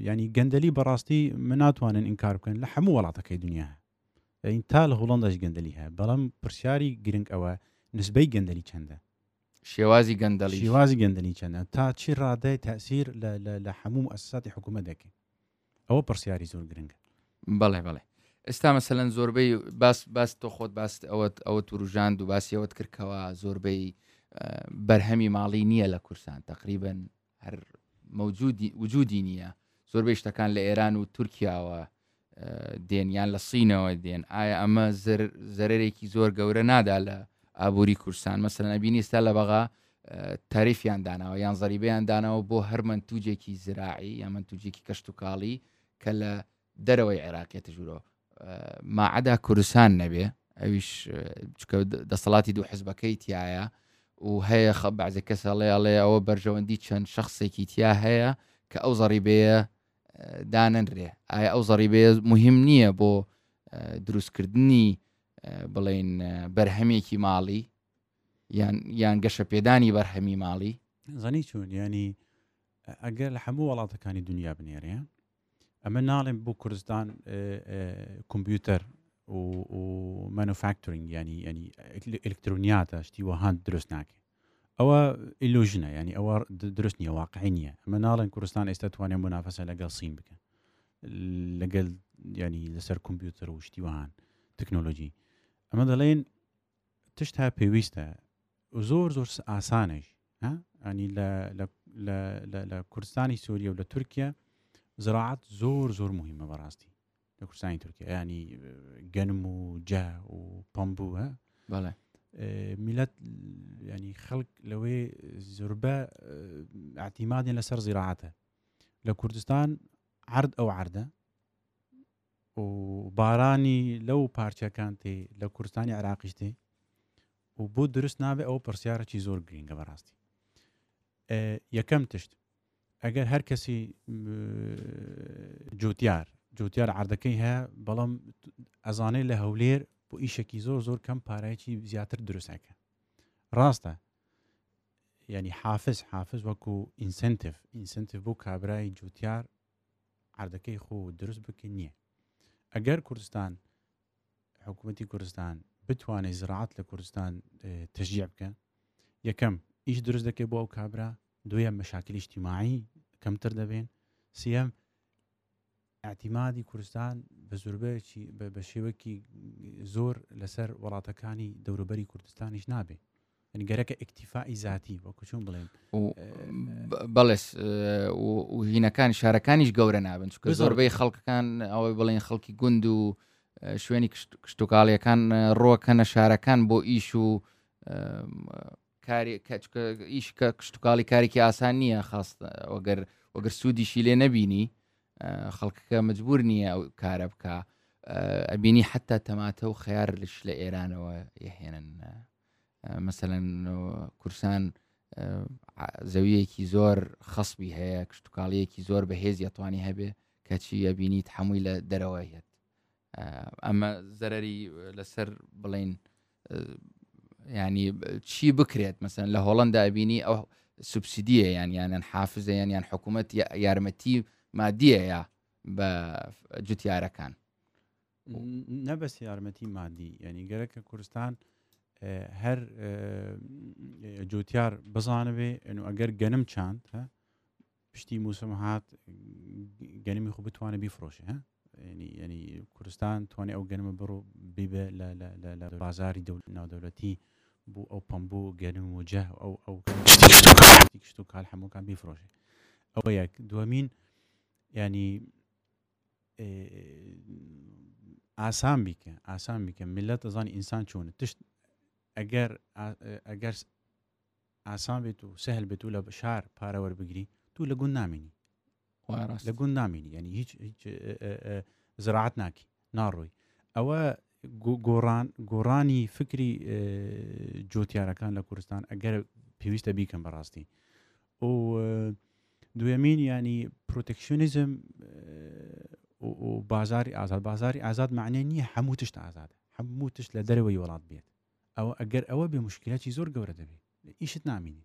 ینی گەندەلی بەڕاستی من ناتوانن ئینکار بکەن لە هەموو وڵاتەکەی دنیا ئەین تا لە هوڵندەش گەندەلی هەیە بەڵام پرسیاری گرنگ ئەوە نسبەی گەندەلی چەندە شێوازی گەندەلی شێوازی گەندەلی چەندە تا چی ڕادای تاسیر لە هەموو ئەساتی حکوومەت دەکەین ئەوە پڕسیاری زۆر گرنگە. بەڵێ بەڵێ ئێستا مەسەلەن زۆربەی باس باس تۆ خۆت باست ئەوەت ئەوە توروژان و باسی ئەوەت کردکەوە زۆربەی بەرهەمی ماڵی نییە لە کورسان تقریبن هەر مەوجودی وجودی نییە زۆربەی شتەکان لە ئێران و تورکیاوە دێن یان لە سینەوە دێن ئایا ئەمە زەرێکی زۆر گەورە نادا لە ئابووری کورسان مەسەن ئەبینی ئستا لە بەغا تاریفیان داناوە یان زەریبیان داناوە بۆ هەر منتوجێکی زراعی یا منتوجێکی کەشتتوکاڵی کە لە دەرەوەی عێراقێتە ژوورەوە ماعدا کوردستان نەبێ ئەویش چکە دەسەڵاتی دوو حزبەکەی تایە و هەیە خە بەعزە کەسەڵێ ئەڵێ ئەوە بەرژەوەندی چەند شخصێکی تیا هەیە کە ئەو زەڕیبەیە دانەنرێ ئایا ئەو زەڕیبەیە مهم نییە بۆ دروستکردنی بڵین بەرهەمێکی ماڵی یان یان گەشەپێدانی بەرهەمی ماڵی. زانی چون یانی ئەگەر لە هەموو وڵاتەکانی دنیا بنێرێ ئەمە ناڵێن بۆ کوردستان کۆمپیوتەر و مەنوفاکتورینگ ینی ینی ئەلکترونیاتە شتی وەهاند دروست ناکە ئەوە ئیلوژنە ینی ئەوە دروست نیە واقعی نییە ئەمە ناڵێن کوردستان ئێستا توانێ منافەسە لەگەڵ سین بکە لەگەل ینی لەسەر کۆمپیوتەر و شتی وەهان تەکنۆلۆژی ئەمە دەڵێن تشت هە پێویستە و زۆر زۆر ئاسانەش ها ئەنی لە لە لە لە لە کوردستانی سووریە و لە تورکیا زراعات زۆر زۆر مهمە بەڕاستی لە کوردستانی تورکیا ینی گەنم و جا و پمبووە بەڵێ میلەت ینی خەڵک لەوەی زوربە ئاتیمادێن لەسەر زیراعاتە لە کوردستان عرض ئەو عردە و بارانی لەو پارچەکان تێ لە کوردستانی عراقیش تێ و بۆ دروست نابێ ئەو پرسیارەی زۆر گرنگە بەڕاستی یەکەم تشت ئەگەر هەر کەسی جوتیار جوتیار عردەکەی هەیە بەڵام ئەزانەی لە هەولێر بۆ ئیشێکی زۆر زۆر کەم پارایکی زیاتر دروستەکە ڕاستە ینی حافز حافز وەکو ئینسنتف ئینسنتف بۆ کابرای جوتیار عەردەکەی خۆ دروست بکەی نیە ئەگەر کوردستان حکوومەتی کوردستان بتوانێت زراعات لە کوردستان تەژیع بکە یەکەم ئیش دروست دەکەی بۆ ئەو کابرا دوێ مەشاکلی شتیماعی کەمتر دەبێن سیەم ئەتیمادی کوردستان بە زوربەیەکی بە شێوەکی زۆر لەسەر وڵاتەکانی دەوروبەری کوردستانیش نابێ یعنی گەرەکە ئیکتیفائی زاتی وەکو چۆن بڵێن و بەڵێس و هینەکانی شارەکانیش گەورە نابن چکە زۆربەی خەڵکەکان ئەوەی بڵێن خەڵکی گوند و شوێنی کشتتوکاڵیەکان ڕۆکەنە شارەکان بۆ ئیش و ئیش کە کشتتوکاڵی کارێکی ئاسان نییە خاص وەگەر وەگەر سوودیشی لێ نەبینی خەڵکەکە مجبور نییە ئەو کارە بکە ئەبینی حتا تەماتە و خەیارش لە ئێرانەوە یهێنن مەسەلەن کورسان زەویەکی زۆر خەسبی هەیە کشتتوکاڵیەکی زۆر بەهێزی ئەتوانی هەبێ کەچی ئەبینیت هەمووی لە دەرەوە هێت ئەمە زەرری لەسەر بڵین ینی چی بکرێت مەسەن لە هۆڵندا بینی ئەو سوبسیدیە یان یانەن حافزە یان یان حکوومەت یارمەتی مادیەیە بە جوتیارەکان نە بەس یارمەتی مادی یعنی گەرەکە کورستان هەر جوتیار بزانەێ ئەو ئەگەر گەنم چاند پشتی موسم هات گەنمی خۆ بتوانە بیفرۆشە ینی کوردستان توانێ ئەو گەنمە بڕۆ بیبێ لە بازاری دەول ناودەولەتی بۆ ئەو پمبوو گەنم و جە ئەو ئەو شت و کال هەمووکان بیفرۆشێ ئەوە یەک دومین ینی ئاسان بیکە ئاسان بیکە میلەت ئەزانی ئینسان چۆنە تشت ئەگەر ئەگەر ئاسان بێت و سەهل بێت و لە شار پارەوەەر بگری تو لە گوند نامینی لە گوند نامینی ینی هیچ زراعات ناکی ناڕۆی ئەوە گۆڕان گۆڕانی فکری جۆتیارەکان لە کوردستان ئەگەر پێویستە بیکەم بەڕاستی ئۆ دوێمین ینی پرۆتەکسیۆنیزم بازاری ئازاد بازاری ئازاد معنی نییە هەموو تشت ئازاد هەموو تشت لە دەرەوەی وڵات بێت ئەوە ئەگەر ئەوە بێ مشکلەتی زۆر گەورە دەبێت ئیشت نامینی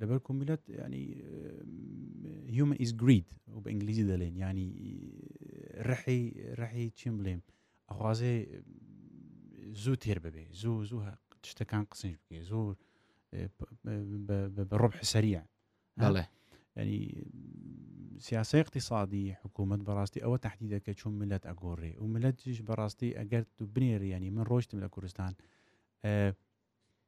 لەبەر کومیلەت ینی هیومن ئیس گرید و بە ئینگلیزی دەلێن ینی ڕحی ڕحی چیم بڵێم ئەخوازێ زوو تێر ببێ زوو زوو شتەکان قسەش بکێ زۆر بە ڕۆب حسەریە بەڵێ ینی سیاسی اقتصادی حکوومەت بەڕاستی ئەوە تهدی دەکە چون ملت ئەگۆڕێ و ملەتیش بەڕاستی ئەگەر تو بنێری ینی من ڕۆشتم لە کوردستان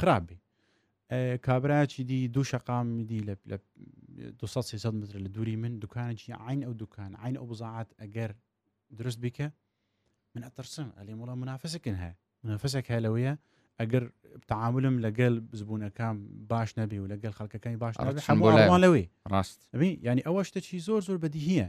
خراپ بێ کابراچی دی دوو شقام دی لە 200 متر لە دووری من دوکانێکی عین ئەو دوکان عین ئەو بزاعات ئەگەر دروست بیکە من ئەترسم ئەلی وڵە منافسەکن هەیە منافسەک هەیە لەوەیە ئەگەر تعاملم لەگەل بزبوونەکان باش نەبێ و لەگەل خەڵکەکانی باش هەمووان لەوێ ڕاست ینی ئەوە شتەکی زۆر زۆر بەدیهە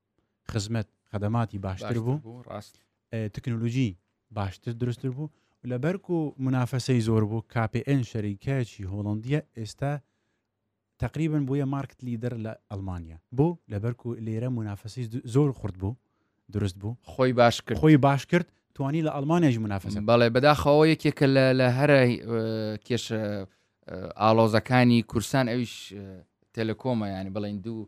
خزمەت خەدەماتی باشتر بوو ڕاست تەکنۆلوژی باشتر دروستتر بوو لە بەرک و منافەسەی زۆر بوو کاپێئن شەریکایکی هۆڵندیە ئێستا تقریبن بووە مارکت لیدەر لە ئەلمانیا بۆ لە بەرک و لێرە منافەسی زۆر خورد بوو دروست بوو خۆی باش کرد خۆی باش کرد توانی لە ئەلمانیاش منافەسە بەڵێ بەداخەوە یەکێکە لە هەرە کێش ئالۆزەکانی کورسان ئەویش تەلەکۆمە ینی بڵین دوو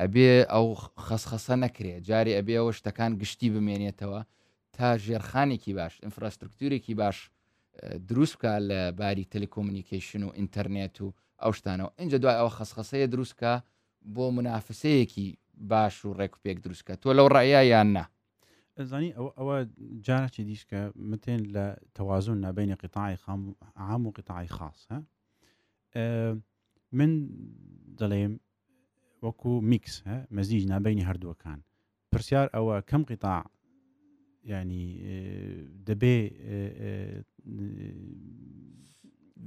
ئەبێ ئەو خەسخەسە نەکرێ، جارێ ئەبێ ئەوە شتەکان گشتی بمێنێتەوە تا ژێرخانێکی باش، ئینفراسترکتورێکی باش دروست بکا لە باری تەلیکۆمنیکیشن و ئینتەرنێت و ئەو شتانەوە ئینجا دوای ئەوە خەسخەسەیە دروستکە بۆ منافسەیەکی باش و ڕێک و پێک دروستکە تۆ لەو ڕایە یان نا زانی ئەوە ئەوە جارچی دیشکە متێن لە تەوازن نابینی قیتاعی خام عام و قیتاعی خاص ها من دەڵێم وەکو میکس مەزیج نابینی هەردووەکان پرسیار ئەوە کەم قیتاع ینی دەبێ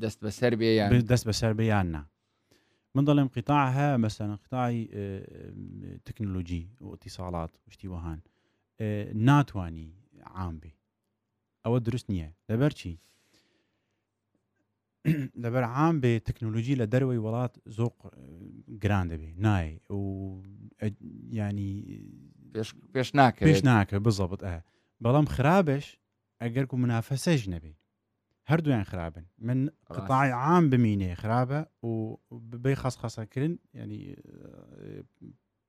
دەست بەسەر بێ دەست بەسەر بێیان نا من دەڵێم قیتاع هە مەسەن قیتاعی تەکنۆلۆژی وتی ساڵات شتی وەهان ناتانی عام بێ ئەوە دروست نییە لەبەرچی لەبەر عام بێ تەکنۆلۆژی لە دەروەی وڵات زۆق گران دەبێ نای و ینی پێش ناکە پێش ناکە بزەبت ئە بەڵام خراپش ئەگەر و منافەسەش نەبێ هەردویان خراپن من قطاعی عام بمینێ خراپە و ببێ خاص خاصەکردن ینی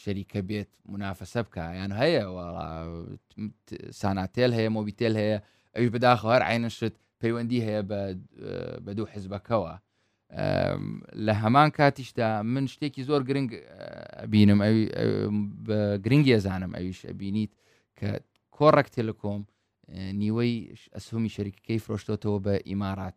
شەریکە بێت منافەسە بکە یان هەیە ساناتێل هەیە مۆبیتێل هەیە ئەوی بداخە هەر عینشت پەیوەندی هەیە بە دوو حزبەکەەوە لە هەمان کاتیشدا من شتێکی زۆر گرنگ بینم گرنگ ێزانم ئەویش ئەبینیت کە کۆڕک تێلکۆم نیوەی ئەسهمی شەریکەکەی فرۆشتۆتەوە بە ئیمارات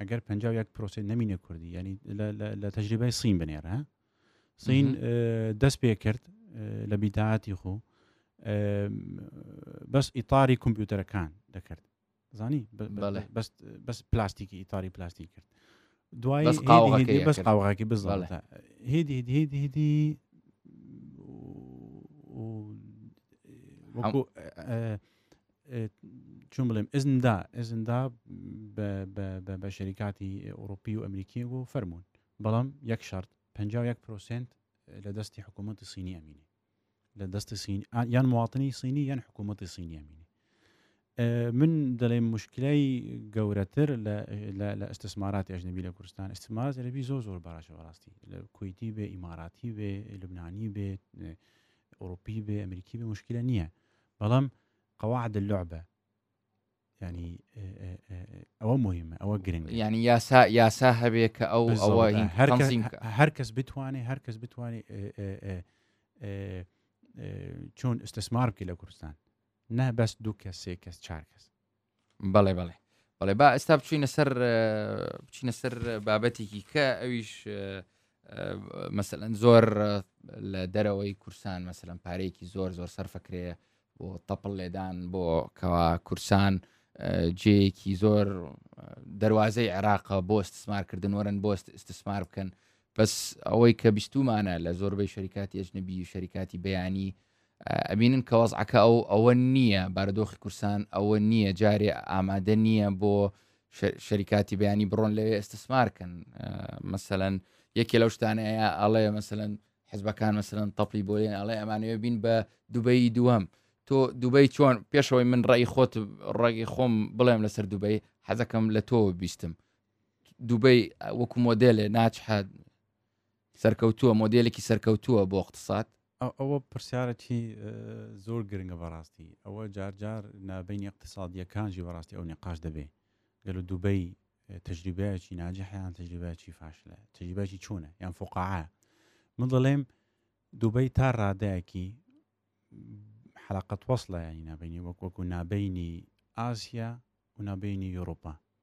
ئەگەر پەنجا و یەک پرۆسێ نەمینە کوردی یعنی لە- لە- لە تەجریبای سین بنێرە ها؟ سین مهم. اه، دەست پێ کرد اه، لە بیداعاتی خۆ اه، بەس ئیتاری کۆمپیوتەرەکان دەکرد زانی ب- ب- بەڵێ. بەس بەس پلاستیکی ئیتاری پلاستیک کرد دوای بەس هێدی- قاوغەکەی هێدی بەس ئەکرد. قاوغاکی بەڵێ. بزڵ هێدی هێدی هێدی هێدی و- و- وەکو اه، چۆن بڵێم ئزن دا ئزن دا بە شەریکاتی ئەوروپی و ئەمریکی و فەرمونون بەڵام یەک شارت 51 پرۆسنت لە دەستی حکوومەتی سینی ئەمینی لە دەستی سین یان مواطنی سینی یان حکوومەتی سینی ئەمینی من دەڵێ مشکلای گەورەتر لە ئەستسمارات ئەژنبی لە کوردستان ئەستماز لەبی زۆر زۆر باشە بەڕاستی لە کویتی بێ ئیماراتی بێ لبنانی بێ ئۆروپی بێ ئەمریکی بێ مشکلە نییە بەڵام قواعد اللعبە ینی ئەوە مهمە ئەوە گرنگ ینی یاسا یاسا هەبێ کە ئەو ئەوە هەرکەس بتوانێ هەرکەس بتوانێ چۆن استثمار بکە لە کوردستان نە بەس دوو کەس سێ کەس چار کەس بەڵێ بەڵێ بەڵێ با ئێستا بچینە سەر بچینە سەر بابەتێکی کە ئەویش مەسەن زۆر لە دەرەوەی کورسان مەسەن پارەیەکی زۆر زۆر سەرفەکرێ بۆ تەپڵ لێدان بۆ کەوا کورسان جێیەکی زۆر دەواازەی عێراقە بۆ استثمارکردن وەرن بۆ استثمار بکەن بەس ئەوەی کە بیستومانە لە زۆربەی شەریکاتی ئەجنبی شەریکاتی بەیانی ئەبینن کە وەزعەکە ئەو ئەوە نییە، بارودۆخی کورسان ئەوە نییە، جارێ ئامادە نییە بۆ شەریکاتی بیانی بڕۆن لەوێ ئێستسمارکەن مەسەەن یەکێ لەو شتانەیە ئەڵێ مەسەەن حزبەکان مەسەن تەپی بۆ لێن ئەڵێ ئەمانەوە بین بە دوبەی دووەم تۆ دوبەی چۆن پێشەوەی من ڕێی خۆت ڕێگەی خۆم بڵێم لەسەر دوبەی حەزەکەم لە تۆ بیستم دوبەی وەکو مۆدلێ ناچحاد سەرکەوتووە مۆدێلێکی سەرکەوتووە بۆ اقتصاد. ئەوە پرسیارەکی زۆر گرنگە بەڕاستی ئەوە جار جار نابینی اقتصادیەکانجی بەڕاستی ئەو نقاش دەبێ گەل و دوبەی تەجریبایەکی ناجحیان تەجریبایکی فاشلە تەجریبایکی چۆنە یان فقاعە من دەڵێم دوبەی تا ڕادایەکی حلقەت وەصلە ینی نابینی وەک وەکو نابینی ئاسیا و نابینی یۆرۆپا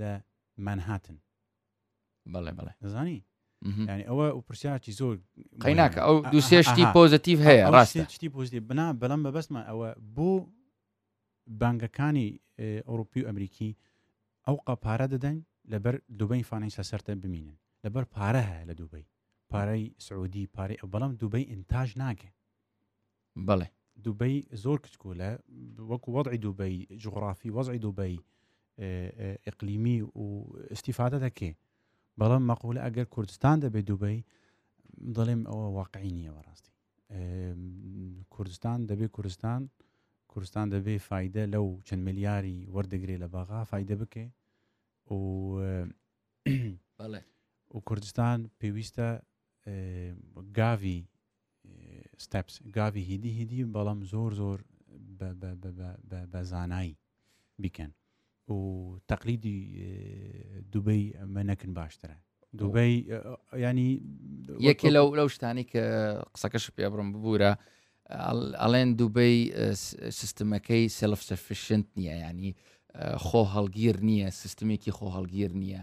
لە مانهاتن. بەڵێ بەڵێ دەزانی یعنی ئەوە و پرسیارکی زۆر قەیناکە ئەو دو سێ شتی پۆزتیڤ هەیە ڕاستە شتی پۆزتیڤ بنا بەڵام بەبەستمان ئەوە بۆ بانگەکانی ئەوروپی و ئەمریکی ئەو قەپارە دەدەن لەبەر دوبەی فانیس لەسەرتە بمینن لەبەر پارە هەیە لە دوبەی پارەی سعودی پارەی ئەو بەڵام دوبەی ئینتاژ ناکە بەڵێ. دوبەی زۆر کچکۆلە وەکو وەزعی دوبەی جوغرافی وەزعی دوبەی ئقلیمی و استیفادە دەکێ بەڵام مەقولە ئەگەر کوردستان دەبێت دوبەی دەڵێم ئەوە واقعی نییە بەڕاستی کوردستان دەبێت کوردستان کوردستان دەبێ فیدە لەو چەند ملیاری وەردەگرێ لە باغا فیدە بکەێ و و کوردستان پێویستە گاوی ستەپس گاڤی هیدی هیدی بەڵام زۆر زۆر بە زانایی بیکەن و تەقلیدی دوبەی ئەمە نەکن باشترە دوبەی ینی یەکێ لەو لەو شتانی کە قسەکەش پێ بڕم ببوورە ئەڵێن دوبەی سیستمەکەی سلف سفیشنت نییە ینی خۆ هەڵگیر نییە سیستمێکی خۆ هەڵگیر نییە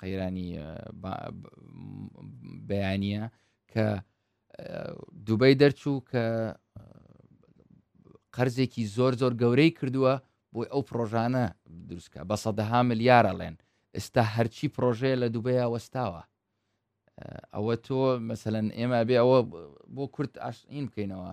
قەیرانی بەیانە کە دوبەی دەرچوو کە قەرزێکی زۆر زۆر گەورەی کردووە بۆی ئەو پرۆژانە دروستکە بە سەدەها ملیارەڵێن ئستا هەرچی پرۆژەیە لە دوبەیە وەستاوە ئەوە تۆ مەسەن ئێمە بێ ئەوە بۆ کورت ئاشین بکەینەوە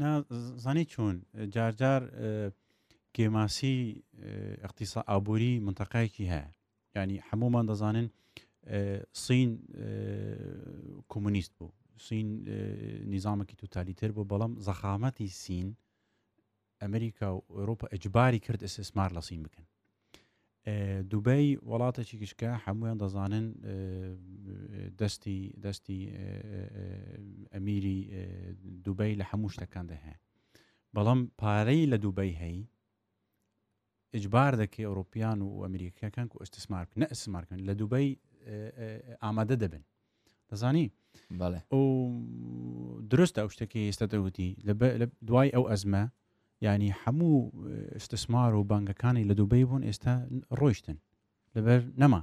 نا زانی چۆن جارجار کێماسی ئەقتیسا ئابووری منتەقایکی هەیە ینی هەمومان دەزانن سین کۆمونیست بوو سین نیزانێکی توتالیتر بوو بەڵام زەخامەتی سین ئەمریکا و ئۆرۆپا ئەجباری کرد ئسسمار لە سین بکەن دوبەی وڵاتێکی گشکە هەمویان دەزانن دەستی دەستی ئەمیری دوبەی لە هەموو شتەکان دەهەیە بەڵام پارەی لە دوبەی هەی ئیجبار دەکەی ئەوروپیان و ئەمریکیەکان کو ئستسمار بکەن نە ئستسمار بکەن لە دوبەی ئامادە دەبن دەزانی بەڵێ ئەو درستە ئەو شتەکە ئێستا دەوتی لە دوای ئەو ئەزمە ینی هەموو ئستسمار و بانگەکانی لە دوبەی بوون ئێستا ڕۆیشتن لەبەر نەما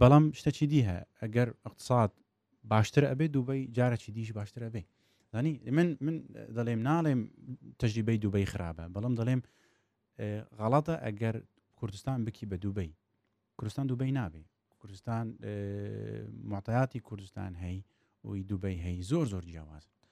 بەڵام شتەچی دی هەیە ئەگەر اقتصاد باشتر ئەبێ دوبەی جارەچی دیش باشتر ئەبێ زانی من من دەڵێم ناڵێم تەجریبەی دوبەی خراپە بەڵام دەڵێم غەڵاتە ئەگەر کوردستان بکی بە دوبەی کوردستان دوبەی نابێ کوردستان معتایاتی کوردستان هەی وی دوبەی هەی زۆر زۆر جیاواز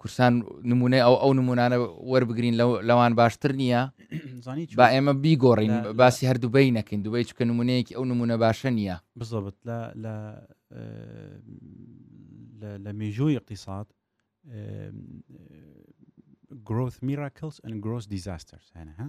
کورسان نمونەی ئەو ئەو نمونانە وەربگرین لەوان باشتر نییە با ئێمە بیگۆڕین باسی هەر دوبی نەکەین دوبی چکە نمونەیەکی ئەو نمونە باشە نییە بزەبت لە لە لە مێژووی اقتصاد گرۆث میراکلس ئەن گرۆس دیزاستەرس هەنە ها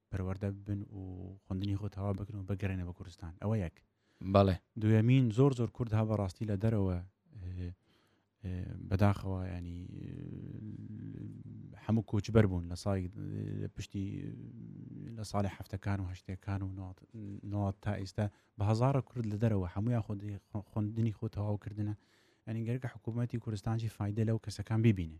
پەروەردە ببن و خوندنی خۆ تەوا بکن و بگەرێنە بە کوردستان ئەوە یەک بەڵێ دوێمین زۆر زۆر کورد ها بەڕاستی لە دەرەوە بەداخەوە ینی هەموو کۆچبەر بوون لە سای پشتی لە ساڵی هەفتەکان و هەشتەکان و نات تا ئێستا بە هزارە کورد لە دەرەوە هەمویان خۆ خوندنی خۆ تەواوکردە ئەنی گەرگە حکوومەتتی کوردستانجی فیدە لەو کەسەکان ببینێ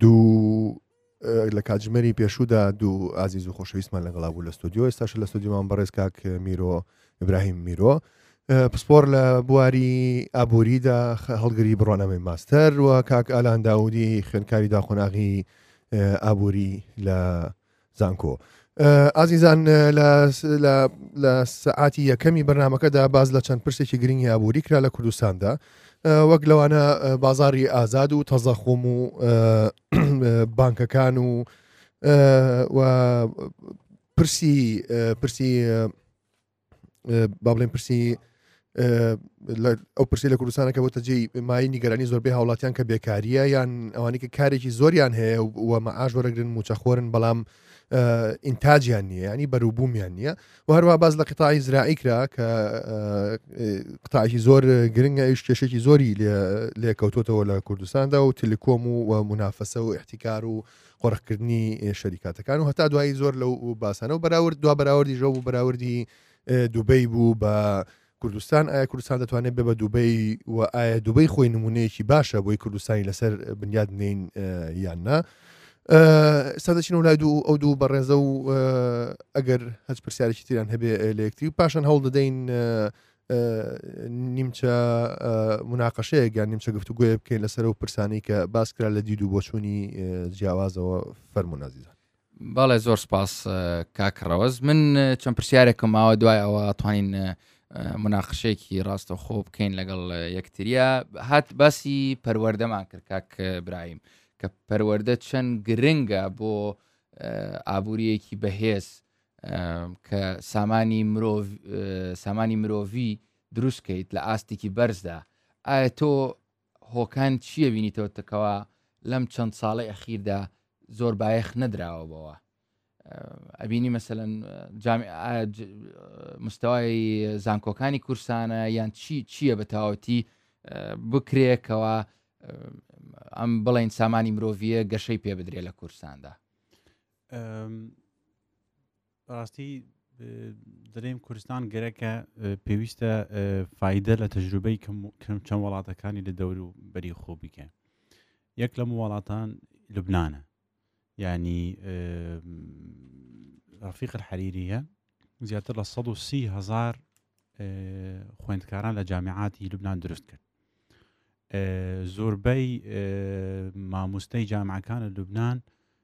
دوو لە کاتژمێری پێشودا دوو ئازیز و خۆشەویستمان لەگەڵا بوو لە ستۆدیۆ ئێستاش لە ستۆدیۆمان بەڕێز کاک میرۆ ئبراهیم میرۆ پسپۆر لە بواری ئابووریدا هەڵگری بڕۆنەمەی ماستەر و کاک ئالان داودی خوێنکاری داخۆناغی ئابووری لە زانکۆ ئازیزان لە سەعاتی یەکەمی بەرنمەکەدا باز لە چەند پرسێکی گرنگی ئابووری کرا لە کوردستاندا وەک لەوانە بازاری ئازاد و تەزەخۆم و بانکەکان و پرسی پرسی بابلین پرسی ئەو پرسی لە کوردستانەکە بۆ تەجێ مای نیگەرانی زۆربەی هاوڵاتیان کە بێکاریە یان ئەوانی کە کارێکی زۆریان هەیە و مەعاش وەرەگرن موچەخۆرن بەڵام ئینتاجیان نییە ینی بەروبوومیان نییە و هەروە باز لە قتاعی زراعی کرا کە قتاعی زۆر گرنگە ئیش کێشێکی زۆری لێ کەوتۆتەوە لە کوردستاندا و تلکۆم و منافەسە و احتیکار و قۆرخکردنی شەریکاتەکان و هەتا دوایی زۆر لەو باسانە و بەراورد دو بەراوردی ژەو و بەراوردی دوبەی بوو بە کوردستان ئایا کوردستان دەتوانێت بێ بە دوبەی و ئایا دوبەی خۆی نمونەیەکی باشە بۆی کوردستانی لەسەر بنیاد نین یان نا سادەچین و لای دوو ئەو دوو بەڕێزە و ئەگەر هەچ پرسیارێکی تیران هەبێ لە یەکتری پاشان هەوڵ دەدەین نیمچە مناقەشەیەک یان نیمچە گفتو گوێ بکەین لەسەر و پرسانی کە باسکرا لە دید و بۆچوونی جیاوازەوە فەرمونازیزان باڵێ زۆر سپاس کاکڕەوەز من چەند پرسیارێکم ماوە دوای ئەوە توانین مناقشێکی ڕاستە خۆ بکەین لەگەڵ یەکتریا هات باسی پەروەەردەمان کرد کاک برایم کە پەروەەردە چەند گرنگە بۆ ئابوووریەکی بەهێز کە سامانی سامانی مرۆڤی دروست کەیت لە ئاستێکی بەرزدا ئایا تۆ هۆکان چییە بینیتەوە تکەوە لەم چەند ساڵی ئەخیردا زۆر بایەخ نەدراوە بەوە ئەبینی مەسەەن مستەوای زانکۆکانی کورسانە یان چی چییە بە تاوەتی بکرێکەوە ئەم بڵین سامانی مرۆڤە گەشەی پێ بدرێ لە کورساندا بەڕاستی دەرێم کوردستان گەرەکە پێویستە فیدە لە تەجروبەی کەم چەند وڵاتەکانی لە دەور و بەری خۆ بکە یەک لەم وڵاتان لبناە ینی ڕفیق حەریریە زیاتر لە 130 هزار خوێندکاران لە جامعاتی لبناان دروست کرد زۆربەی ماموستەی جامعەکان لە لوبناان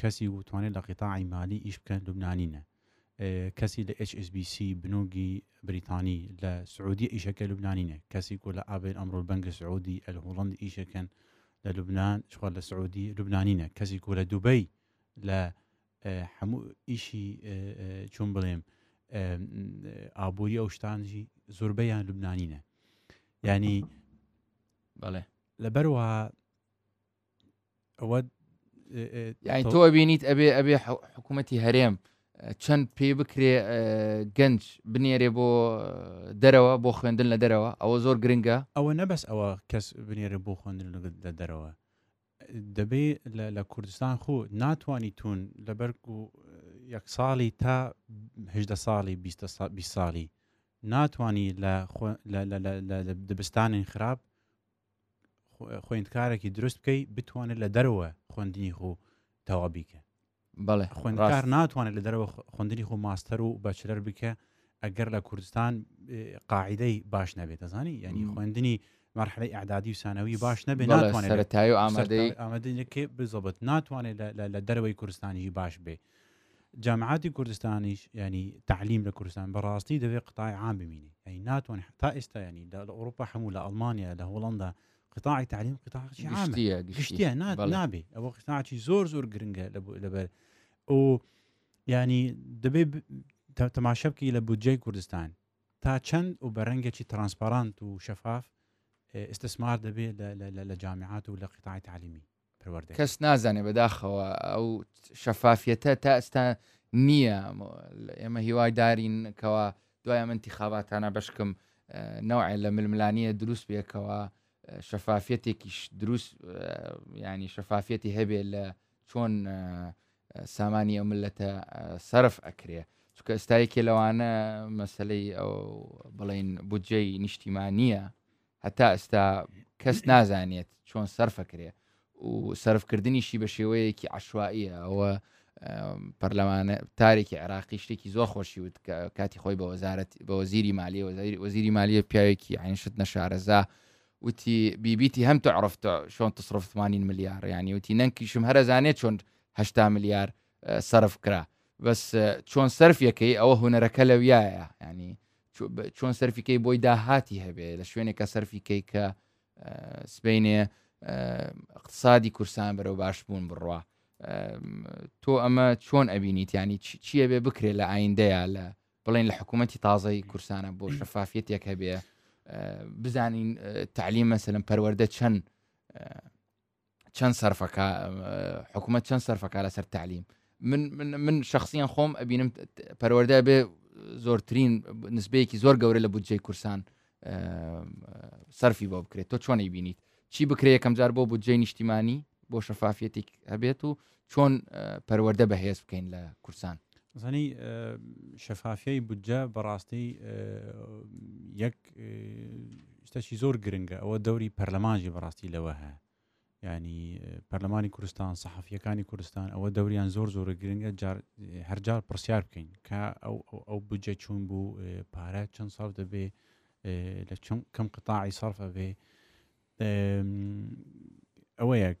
کەسی وتوانێ لە قیتاعی مالی ئیش بکەن لوبنانی نە کەسی لە ئێچ ئێس بی سی بنوگی بریتانی لە سعودیە ئیشەکە لوبنانی نە کەسی کو لە ئابێن ئەمرۆ بەنگە سعودی ئەل هوڵند ئیشەکەن لە لوبنان چخوار لە سعودی لوبنانی نە کەسی کو لە دوبەی لە هەموو ئیشی چۆن بڵێم ئابووری ئەو شتانجی زۆربەیان لوبنانی نە ینی بەڵێ لەبەرەوە ئەوە یعنی تۆ بینیت ئەبێ ئەبێ حکوومەتتی هەرێم چەند پێی بکرێ گەنج بنێرێ بۆ دەرەوە بۆ خوێندن لە دەرەوە ئەوە زۆر گرنگە ئەوە نەبەس ئەوە کەس بنێرە بۆ خوێندن لە دەرەوە دەبێ لە کوردستان خۆ ناتوانانی تون لەبەر و یەک ساڵی تا هدە ساڵی 20 ساڵی ناتانی لە دەبستانی خراپ خوێندکارێکی دروست بکەی بتوانێت لە دەرەوە خوێندنی خۆ تەوا بیکە بەڵێ خوێندکار ناتوانێت لە دەرەوە خوندنی خۆ ماستەر و بەچلەر بکە ئەگەر لە کوردستان قاعدەی باش نەبێت دەزانی ینی خوێندنی مەرحلەی ئەعدادی و سانەوی باش نەبێت ناتوانێتتای و ئامادەی ئامادەکە بزەبت ناتوانێت لە دەرەوەی کوردستانیی باش بێ جامعاتی کوردستانیش یانی تعلیم لە کوردستان بەڕاستی دەوێت قطاعی عام بمینێ یعنی ناتوان تا ئێستا یعنی لە ئەوروپا هەموو لە ئەڵمانیا لە هۆڵندا قطاعی تعلیم قطاعی عامە گشتیە نابێ ئەوە قطاعی زۆر زۆر گرنگە لەبەر ئەو ینی دەبێ تەماشە بکەی لە بودجەی کوردستان تا چەند و بە ڕەنگێکی ترانسپارانت و شەفاف استثمار دەبێت لە جامعات و لە قطاعی تعلیمی پەروەردەکە. کەس نازانێت بەداخەوە ئەو شەفافیەتە تا ئێستا نییە ئێمە هیوای دارین کەوا دوای ئەم انتخاباتانە بەشکم نەوعێ لە ململانیە دروست بێکەوە شەفافەتێکیش دروست ینی شەفافەتی هەبێ لە چۆن سامانی ئەو ملەتە سرف ئەکرێ چکە ئێستایەکێ لەوانە مەسلەی ئەو بڵین بودجەی نیشتیمانە هەتا ئستا کەس نازانێت چۆن سەرفەکرێ و سرفکردنیشی بە شێوەیەکی عشوائیە ئەوە پەرلەمانە تارێکی عێراقی شتێکی زۆر خۆشی وت کە کاتی خۆی بە وەزارەت بە وەزیری مالیە وەزیری مالیە پیاوێکی عینشت نەشارەزا وتی بیبیتی هەم تعرفت شۆن تصرفتمانین ملیار ینی وتی نەنکیشم هەرزانێت چۆن هشتا ملیار سرف کرا بەس چۆن سرفیەکەی ئەوە هوەرەکە لەویایە ینی چۆن سەرفی کەی بۆی داهاتی هەبێ لە شوێنێک کە سەرفی کەی کە سبینێ اقتصادی کورسان بەرەو باش بوون بڕە تۆ ئەمە چۆن ئەبینیتیانی چیە بێ بکرێ لە ئایندەیە لە بڵێن لە حکوومەتتی تازای کورسانە بۆ شەفافەتێک هەبێ بزانین تعلیم مەسەلم پەروەەردە چەند چەند سەرفەکە حکوومەت چەند سەرفەکە لەسەر تعلیم من من شخصیان خۆم ئەبینم پەروەەردە بێ زۆرترین نسبەیەکی زۆر گەورە لە بودجەی کورسان سەرفی بۆ بکرێت تۆ چۆنی بینیت چی بکرێت یەکەم جار بۆ بودجەی نیشتیمانی بۆ شەفافەتێک هەبێت و چۆن پەروەەردە بەهێز بکەین لە کورسان زانی شەفافیای بودجە بەڕاستی یەک شتەشی زۆر گرنگە ئەوە دەوری پەرلەمانجی بەڕاستی لەوە هەیە ینی پەرلەمانی کوردستان سەحافیەکانی کوردستان ئەوە دەوریان زۆر زۆر گرنگە هەرجار پرسیار بکەین کە ئەو ئەو بجە چوون بوو پارە چەند ساڵ دەبێ لە چۆن کەم قتاعی سەرفە بێ ئەوە یەک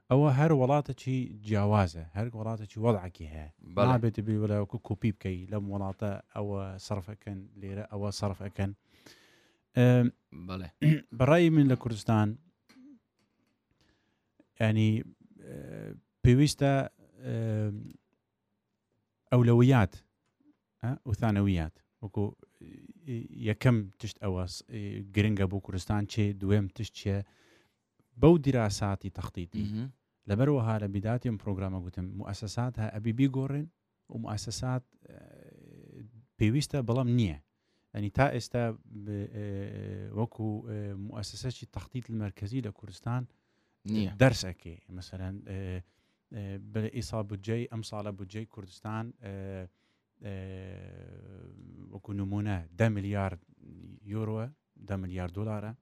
ئەوە هەر وەڵاتەکی جیاوازە هەر وەڵاتەکی وەزعەکی هەیە بەڵێ. نابێت دەبێت وەلا وەکو کۆپی بکەی لەم وەڵاتە ئەوە سەرف ئەکەن لێرە ئەوە سەرف ئەکەن ئەم، بەڵێ بە ڕای من لە کوردستان ینی پێویستە ئەم، ئەولەویات و ثانەویات وەکو یەکەم تشت ئەوە گرنگە بۆ کوردستان چێ دوێم تشت چێ بەو دیراساتی تەختیتی لەبەرەوەها لە بیداتی ئەم پرۆگرامە گوتم موسسات هە ئەبی بیگۆڕێن و موسسات پێویستە بەڵام نییە يعني تا استا آه، آه، وكو آه، مؤسسات التخطيط المركزي لكردستان درسك مثلا بالإصابة جاي أم صالة بجي كردستان وكو نمونه دا مليار يورو دا مليار دولار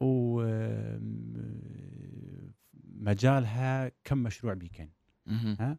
و مجالها كم مشروع بيكن ها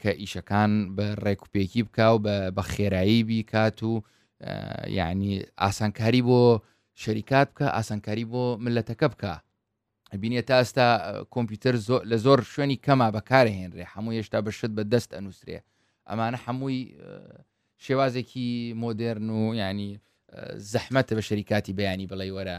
کە ئیشەکان بە ڕێکوپێکی بکا و بە خێرایی بیکات و یعنی ئاسانکاری بۆ شەریکات بکە ئاسانکاری بۆ ملەتەکە بکە بینێت تا ئێستا کۆمپیوتەر لە زۆر شوێنی کەما بەکارە هێنرێ هەموو هێشتا بە شت بە دەست ئەنووسێ ئەمانە هەمووی شێوازێکی مۆدررن و ینی زەحمەتە بە شەریکاتی بەیانی بڵێ وەرە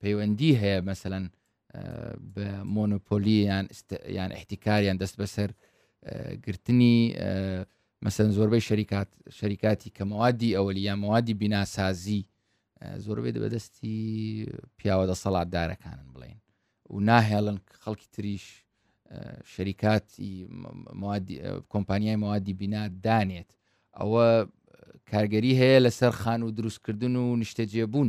پەیوەندی هەیە مەسەەن بە مۆنۆپۆلی یان یان احتیکاریان دەست بەسەر گرتنی مەسەن زۆربەی شەریکات شەریکاتی کە مەوادی ئەوەلی یا مەوادی بیناسازی زۆربێت بەدەستی پیاوە دەسەڵاتدارەکانن بڵین و ناهێڵن خەڵکی تریش شەریکاتی کۆمپانیای مەوادی بینا دانێت ئەوە کارگەری هەیە لەسەر خان و دروستکردن و نیشتەجێبوون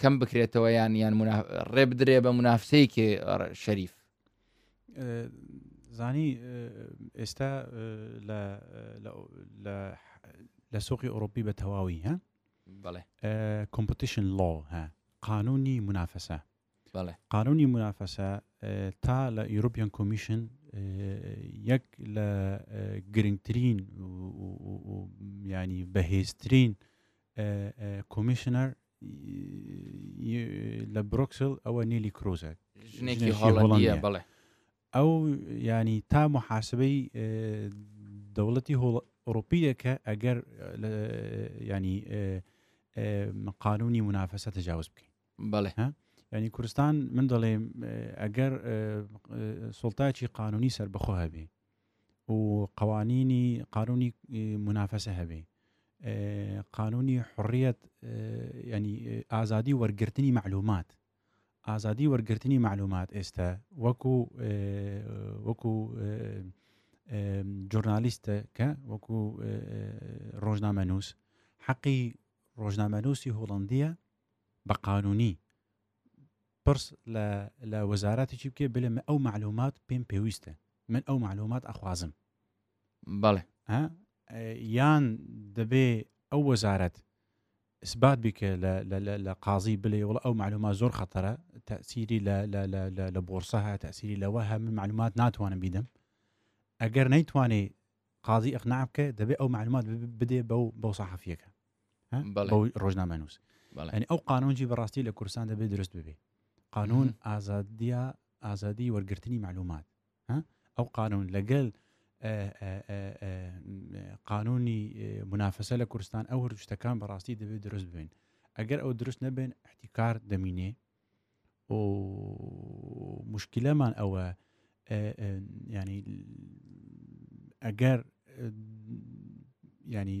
کەم بکرێتەوە یان یان ڕێ بدرێ بە منافسەیەکی شەریف زانی ئێستا لە سوقی ئۆرۆپی بە تەواوی هە بڵێ کۆمپتیشن لۆ هە قانونی منافەسە بڵێ قانونی منافەسە تا لە ئیرۆپیان کۆمیشن یەک لە گرنگترین ینی بەهێزترین کۆمیشنەر ی لە برۆکسل ئەوە نیلی کرۆزە ژنێکی هۆڵندیە بڵێ ئەو ینی تا محاسبەی دەوڵەتی هۆڵ ئۆروپیەکە ئەگەر ینی قانونی منافەسە تەجاوز بکەین بەڵێ ینی کوردستان من دەڵێم ئەگەر سڵتاچی قانونی سربەخۆ هەبێ و قەوانینی قانونی منافەسە هەبێ قانونی حڕیەت ینی ئازادی وەرگرتنی معلومات ئازادی وەرگرتنی معلومات ئێستا وەکو وەکو جۆرنالیستە کە وەکو ڕۆژنامە نووس حەقی ڕۆژنامە نووسی هۆڵندیە بە قانونی پرس لە لە وەزارەتێکی بکێ بلێ من ئەو معلومات پێم پێویستە من ئەو معلومات ئەخوازم بەڵێ ها یان دەبێ ئەو وەزارەت اثبات بکە لە لە- لە- لە قازی بلێ وڵ ئەو معلومات زۆر خەتەرە تەسیری لە لە- لە- لە- لە بۆرسە هە تەسیری لەوە هە من معلومات ناتوانم بیدەم ئەگەر نەیتوانێ قازی ئەقنع بکە دەبێ ئەو معلومات ب- بدێ بەو بەو سەحەفیەکە ڕۆژنامە نووس ئەنی ئەو قانونجی بەڕاستی لە کورسان دەبێت درست ببێ قانون ئازادیا ئازادی وەرگرتنی معلومات ئەو قانون لەگەل قانونی منافەسە لە کورستان ئەو هەرشتەکان بەڕاستی دەبێت درست بێن ئەگەر ئەو درست نەبێن احتیکار دەمینێ و مشکلەمان ئەوە ینی ئەگەر ینی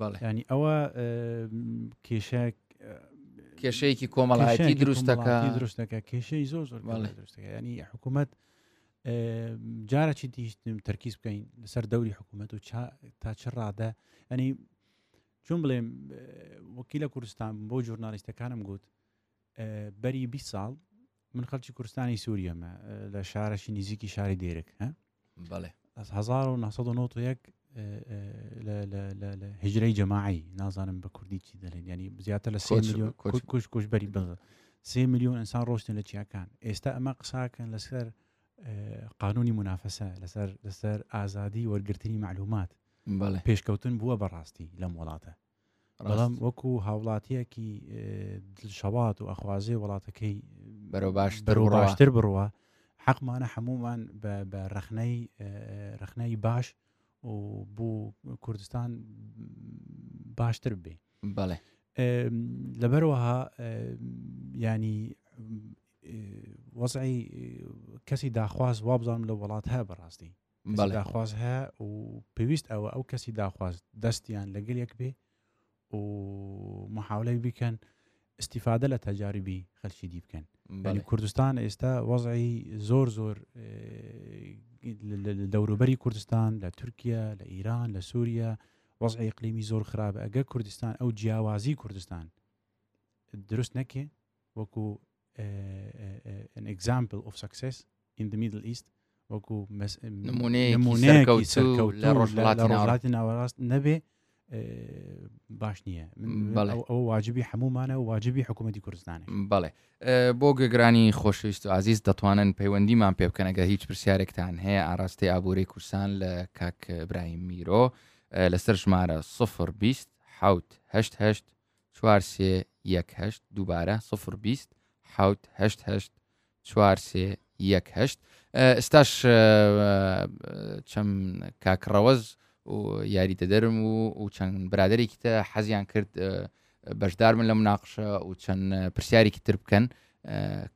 بەڵێ ینی ئەوە کێشە کێشەیەکی کۆمەڵایەتی دروستەکە دروستەکە کێشەی زۆر زۆر دروستەکە ینی حکوومەت جارەی دیشتم تەرکیز بکەین لەسەر دەوری حکوومەت و تا چ ڕادە ئەنی چۆن بڵێم وەکی لە کوردستان بۆ جورنالیستەکانم گوت بەری 20 ساڵ من خەلکی کورستانی سوریەم لە شارەشی نزیکی شاری دێرک ها بەڵێ ئەس هزار و نەسەد و نۆت و یەک هجرەی جەماعی نازانم بە کوردی چی دەلێن ینی زیاتر لە سێ میلیۆن کوش کوشبەری بڵ سێ میلیۆن ئەسان ڕۆشتن لە چیاکان ئێستا ئەمە قساکەن لەسەر قانونی منافەسە لەسەر لەسەر ئازادی وەرگرتنی معلومات پێشکەوتن بووە بەڕاستی لەم وڵاتە بەڵام وەکو هاوڵاتیەکی دلشەوات و ئەخوازێ وڵاتەکەی بەرەو باش بەرەو ڕاشتر بڕوە حەقمانە هەمومان بە ڕخنەی ڕخنەی باش و بۆ کوردستان باشتر بێ بەڵێ لەبەرەوەها ینی وەزعی کەسی داخواز وابزانم لە وڵات هەیە بەڕاستی بەڵێ. داخواز هەیە و پێویست ئەوە ئەو کەسی داخواز دەستیان لەگەل یەک بێ و محاولەی بیکەن استیفادە لە تەجاریبی خەلکی دی بکەن بەڵێ. کوردستان ئێستا وەزعی زۆر زۆر دەوروبەری کوردستان لە تورکیا لە ئیران لە سووریا وەزعی قلیمی زۆر خراپ ئەگە کوردستان ئەو جیاوازی کوردستان دروست نەکێ وەکو an example of success in the Middle East وەکو نمونەیەکی سەرکەوت لە ڕۆژهڵاتی ناوەڕاست نەبێ باش نییە ئەو واجبی هەمومانە و واجبی حکوومەتتی کوردستانی بەڵێ بۆ گوێگرانی خۆشویست و عزیز دەتوانن پەیوەندیمان پێ بکەنەگە هیچ پرسیارێکتان هەیە ئاراستی ئابووری کورسان لە کاک برایم میرۆ لەسەر ژمارە 0 20 1970 چوار سێ یەک هەشت دووبارە سفر بیست حەوت هەشت هەشت چوار سێ یەک هەشت ئستاش چەم کاکڕەوەز و یاریدەدەرم و و چەند برادێکی تە حەزیان کرد بەشدار من لە مناقشە و چەند پرسیارێکی تر بکەن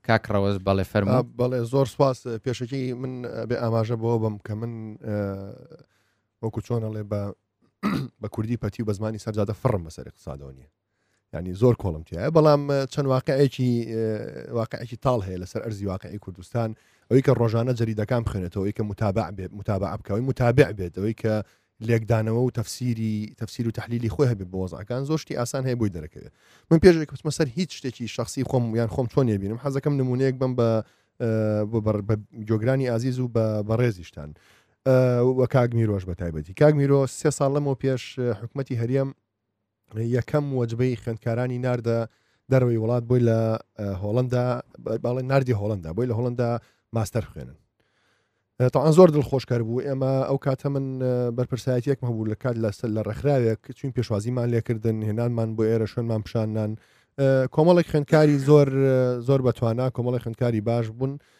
کاک ڕەوەز بەڵێ فەرما بەڵێ زۆر سپاس پێشەکی من بێ ئاماژە بۆ بم کە من وەکو چۆنەڵێ بە بە کوردی پەتی و بە زمانی سەرجادە فڕم بەسەر اقتصادەوە نیە ینی زۆر کۆڵم تایە بەڵام چەند واقعێکی واقعێکی تاڵ هەیە لەسەر ئەرزی واقعی کوردستان ئەوی کە ڕۆژانە جەریدەکان بخێنێتەوەی کە متابع بێت متابع بکەوەی متابع بێت ئەوەی کە لێکدانەوە و تەفسیری تەفسیر و تحلیلی خۆی هەبێت بۆ وەزعەکان زۆشتی ئاسان هەیە بۆی دەرەکەوێت من پێشێک کەسمە سەر هیچ شتێکی شخصی خۆم یان خۆم چۆن نێبینم حەزەکەم نمونەیەک بم بە بە جۆگرانی ئازیز و بە بەڕێزیشتان و کاک میرۆش بە تایبەتی کاک میرۆ سێ ساڵ لەمەوە پێش حکومەتی هەرێم یەکەم وەجبەی خوێندکارانی ناردە دەرەوەی وڵات بۆی لە هۆڵندا باڵێ نردی هۆڵندا بۆی لە هۆڵندا ماستەر خوێنن تاان زۆر دڵ خۆشکار بوو ئێمە ئەو کاتە من بەرپرسایەتێک هەبوو لە کات لەسەر لە ڕێکخراوێک چون پێشوازیمان لێکردن هێنانمان بۆ ئێرە شوێنمان پیشاننان کۆمەڵێک خوێندکاری زۆر زۆر بەتوانە کۆمەڵی خوندکاری باش بوون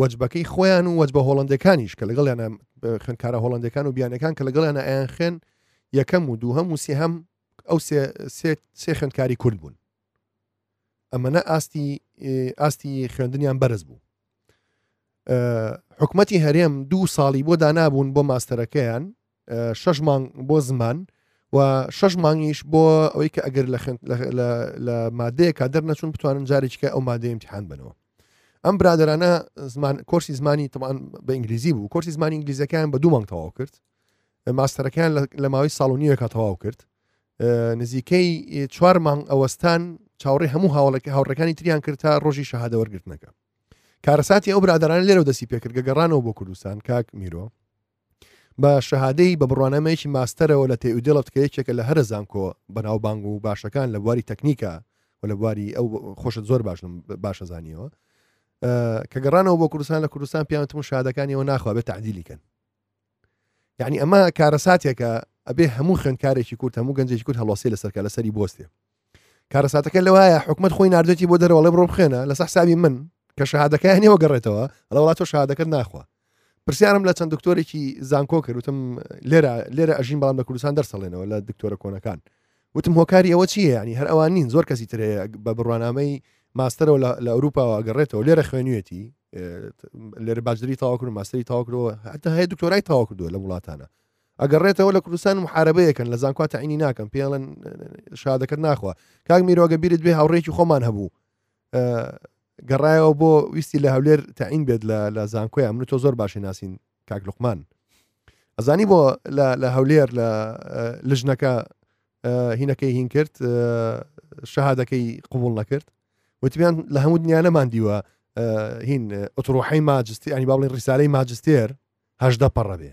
وەجبەکەی خۆیان و وەجبە هۆڵندەکانیش کە لەگەڵیان خوێنکارە هۆڵندەکان و بیانەکان کە لەگەڵیان ئایان خوێن یەکەم و دووهەم و سێهەم ئەو سێ خوێندکاری کورد بوون ئەمەە ئاستی ئاستی خوێندنیان بەرز بوو حکومەتی هەرێم دوو ساڵی بۆ دانابوون بۆ ماستەرەکەیان شەش مانگ بۆ زمان و شەش مانگیش بۆ ئەوەی کە ئەگەر لە مادەیە کا دەرنەچون بتوانن جارێککە ئەو مادەی امتحان بنەوە ئەم برادرانە زمان کۆرسی زمانی تەوان بە ئینگلیزی بوو کۆرسی زمانی ئینگلیزەکان بە دوو مانگ تەواو کرد ماستەرەکان لە ماوەی ساڵنیەکە تەواو کرد نزیکەی چوار مانگ ئەوەستان چاوڕی هەموو هاوڵێکی هاوڕەکانی تریان کرد تا ڕۆژی شەهادە وەرگرتنەکە کارەساتی ئەو برادرانە لێرە دەستی پێکرد گەگەڕانەوە بۆ کوردستان کاک میرۆ بە شەهادەی بە بڕوانامەیەکی ماستەرەوە لە تێئودێڵەت کە یەکێکە لە هەرە زانکۆ بەناوبانگ و باشەکان لە بواری تەکنیکە و لە بواری ئەو خۆشت زۆر باشم باشە زانیەوە کە گەڕانەوە بۆ کوردستان لە کوردستان پیانتم شادەکانیەوە ناخوا بێت تعدیلیکەن یعنی ئەمە کارەساتێکە ئەبێ هەموو خوێنکارێکی کورت هەموو گەنجێکی کورت هەڵۆسی لەسەرکە لەسەری بۆستێ کارەساتەکە لەوایە حکومت خۆی نردێتی بۆ دەرەوەڵێ بڕۆ بخێنە لە سەحساوی من کە شەهادەکەیان نێوە گەڕێتەوە لە وڵات و شادەکەت ناخوا پرسیارم لە چەند دکتۆرێکی زانکۆ کردوتم لێرە لێرە ئەژین بەڵام لە کوردستان دەرسەڵێنەوە لە دکتۆرە کۆنەکان وتم هۆکاری ئەوە چیە ینی هەر ئەوان نین زۆر کەسی ترێ بە بڕوانامەی ماستەرەوە لە ئەوروپاوە ئەگەڕێتەوە لێرە خوێنوێتی لێرە باجدری تاواکرو ماستری تاواکرەوە هەتا هەیە دکتۆرای تاواکردووە لە وڵاتانە ئەگەڕێتەوە لە کوردستان محاربەیەکەن لە زانکوا تەعینی ناکەم پێڵن شادەکەت ناخوا کاک میرۆگە بیرت بێ هاوڕێکی خۆمان هەبوو گەڕایەوە بۆ ویستی لە هەولێر تەعین بێت لە زانکۆیان من تۆ زۆر باشی ناسین کاک لقمان ئەزانی بۆ لە هەولێر لە لژنەکە هینەکەی هین کرد شەهادەکەی قوبول نەکرد وتیان لە هەموو دنیاەمان دیوە هین ئۆترۆحی ماجستی ئەنی باڵی ڕیسالەی ماجستێر هەشدە پەڕە بێ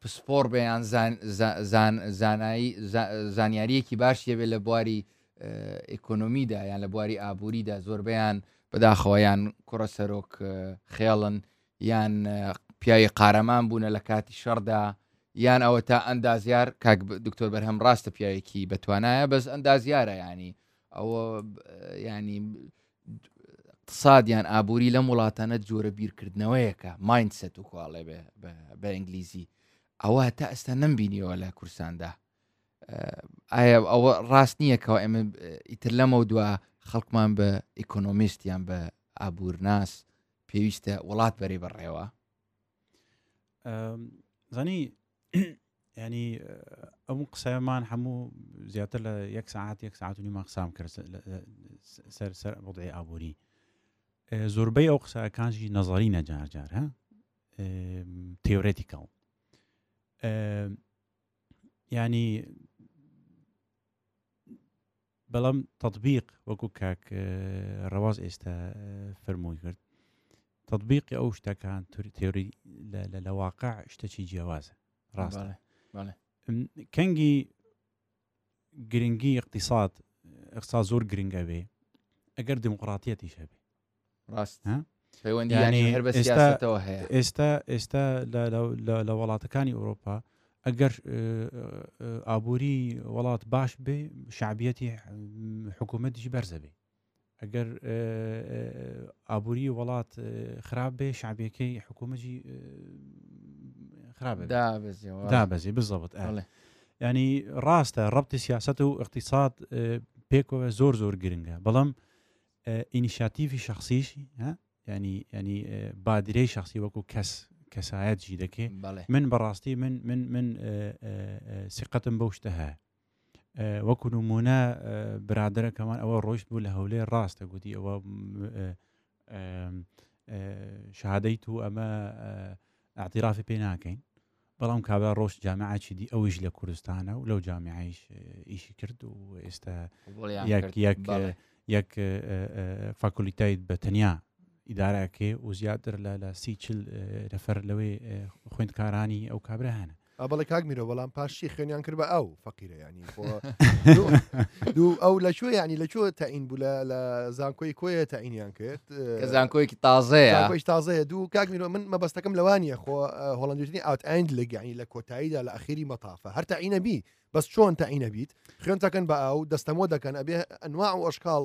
پسپۆڕ بێ یان زانیاریەکی باشی هەبێت لە بواری ئیکۆنمیدا یان لە بواری ئابووریدا زۆربیان بەداخەوەیان کوڕە سەرۆک خێڵن یان پیاوی قارەمان بوونە لە کاتی شەڕدا یان ئەوە تا ئەندازیار کاک دکتۆر بەرهەم ڕاستە پیاوێکی بەتوانایە بەس ئەندازیارە ینی ئەوە ینی اقتصاد یان ئابووری لەم وڵاتانە جۆرە بیرکردنەوەیەکە ماینسەت و کواڵێ بە ئینگلیزی ئەوە تا ئێستا نەمبینیەوە لە کورساندا ئایا ئەوە ڕاست نییە کەەوە ئێمە ئیتر لەمە دوا خەڵکمان بە ئیکۆنۆمیست یان بە ئابوورناس پێویستە وڵات بەرەی بەڕێوە زانی ینی ئەم قسەمان هەموو زیاتر لە یەک ساعت یەک ساعت و نیمە قسام کرد سەر سەر بەڵی ئابووری زۆربەی ئەو قسەکانشی نەزاری نەجارجار هە تێورێتیکەڵ ینی بەڵام تەتبیق وەکو کاک ڕەواز ئێستا فەرمووی کرد تەتبیقی ئەو شتەکان تێوری لە واقع شتەچی جیاوازە ڕاستە کەنگی گرنگی اقتصاد اقتصاد زۆر گرنگە بێ ئەگەر دیموکراتیەتیش هەبێ ڕاست پەیوەندیانی هەر بە سیاستەوە هەیە ئێستا ئێستا لە وڵاتەکانی ئەوروپا ئەگەر ئابووری وڵات باش بێ شعبیەتی حکوومەتیش بەرزەبێ ئەگەر ئابووری وڵات خراپ بێ شعبیەکەی حکوومەتی خراپ دابەزی بزەبت ینی ڕاستە ڕبتی سیاست و اقتصاد پێکەوە زۆر زۆر گرنگە بەڵام ئینیشاتیڤی شەخسیش ها یعنی یعنی بادرەی شخصی وەکو کەس کەسایەت جی دەکێ بەڵێ من بەڕاستی من من من ئە، ئە، ئە، سقەتم بەو شتە هەیە ئە، وەکو نمونە ئە، برادەرەکەمان ئەوە ڕۆشت بوو لە هەولێ ڕاستە گوتی ئەوە م، ئە، ئە، ئە، شهادەی تو ئەمە ئە، ئەعتیرافی پێ ناکەین بەڵام کابرا ڕۆشت جامعەکی دی ئەویش لە کوردستانە و لەو جامعەیش ئیشی کرد و ئێستا یەک فاکولیتایت بە تەنیا ئیدارەکەێ و زیاتر لە لە سی چل نەفەر لەوێ خوێندکارانی ئەو کابراهانە بەڵێ کاک میرۆ بەڵام پاشی خوێنیان کرد بە ئەو فەقیرەیان دوو ئەو لە کوێ ینی لە کوێ تاین بوو لە زانکۆی کۆیە تاینیان کرد زانکۆیەکی تازەیە تازەیە دوو کاک میرۆ من مەبەستەکەم لەوانە خۆ هۆڵندنی ئاوت ئایند لەگەنی لە کۆتاییدا لە ئەخیری مەتافە هەر تاینەبی بەس چۆن تاینەبیت خوێنتەکەن بە ئاو دەستەمۆ دەکەن ئەبێ ئەنوا و ئەشکال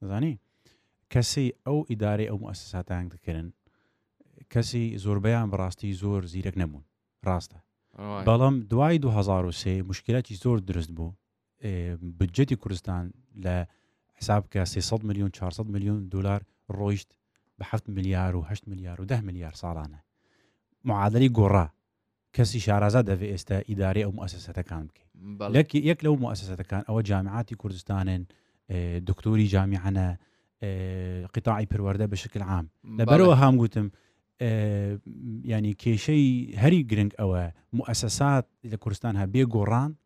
دەزانی کەسی ئەو ئیدارەی ئەو موسساتان دەکرن کەسی زۆربیان بەڕاستی زۆر زیرەک نەبوون ڕاستە بەڵام دوای 2023 مشکلاتی زۆر درست بوو بجەتی کوردستان لە حساب کە 300 میلیۆن 400 میلیۆن دلار ڕۆیشت بە 7 میلیار و 8 میلیار و 10 میلیار ساڵانە معادلی گۆڕا کەسی شارازا دەڤێ ئێستا ئیدارەی ئەو موئەسەسەتەکان بکەی. بەڵێ. لەک یەک لەو موئەسەسەتەکان ئەوە جامعاتی کوردستانن، ئێ دکتۆری جامیعەنە، ئێ قیتاعی پروەردە بە شکل عام. بەڵێ. لەبەرەوە هام گوتم ئێ یانی کێشەی هەری گرنگ ئەوە موئەسەسات لە کوردستان هە بێ گۆڕان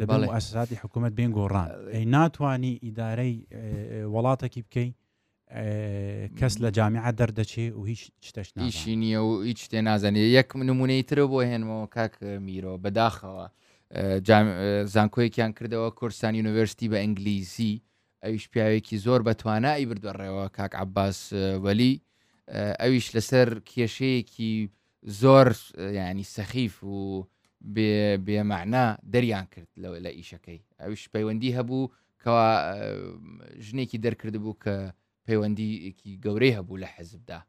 دەبێ موئەسساتی حکوومەت بێن گۆڕان ئەی ناتوانی ئیدارەی وڵاتەکی بکەی کەس لە جامیعە دەردەچێ و هیچ شتەشنیشی نییە و هیچ شتێ نازانێت یەک نمونەی ترە بۆ هێنمەوە کاک میرۆ بەداخەوە زانکۆیەکیان کردەوە کورسان یونیڤرستی بە ئەنگلیزی ئەویش پیاوێکی زۆر بەتوانایی بردوەڕێەوە کاک عباس وەلی ئەویش لەسەر کێشەیەکی زۆر ینی سەخیف و بێمەعنا دەریان کرد لەوە لە ئیشەکەی ئەوش پەیوەندی هەبوو کەوا ژنێکی دەرکرد بوو کە پەیوەندیکی گەورەی هەبوو لە حەزبدا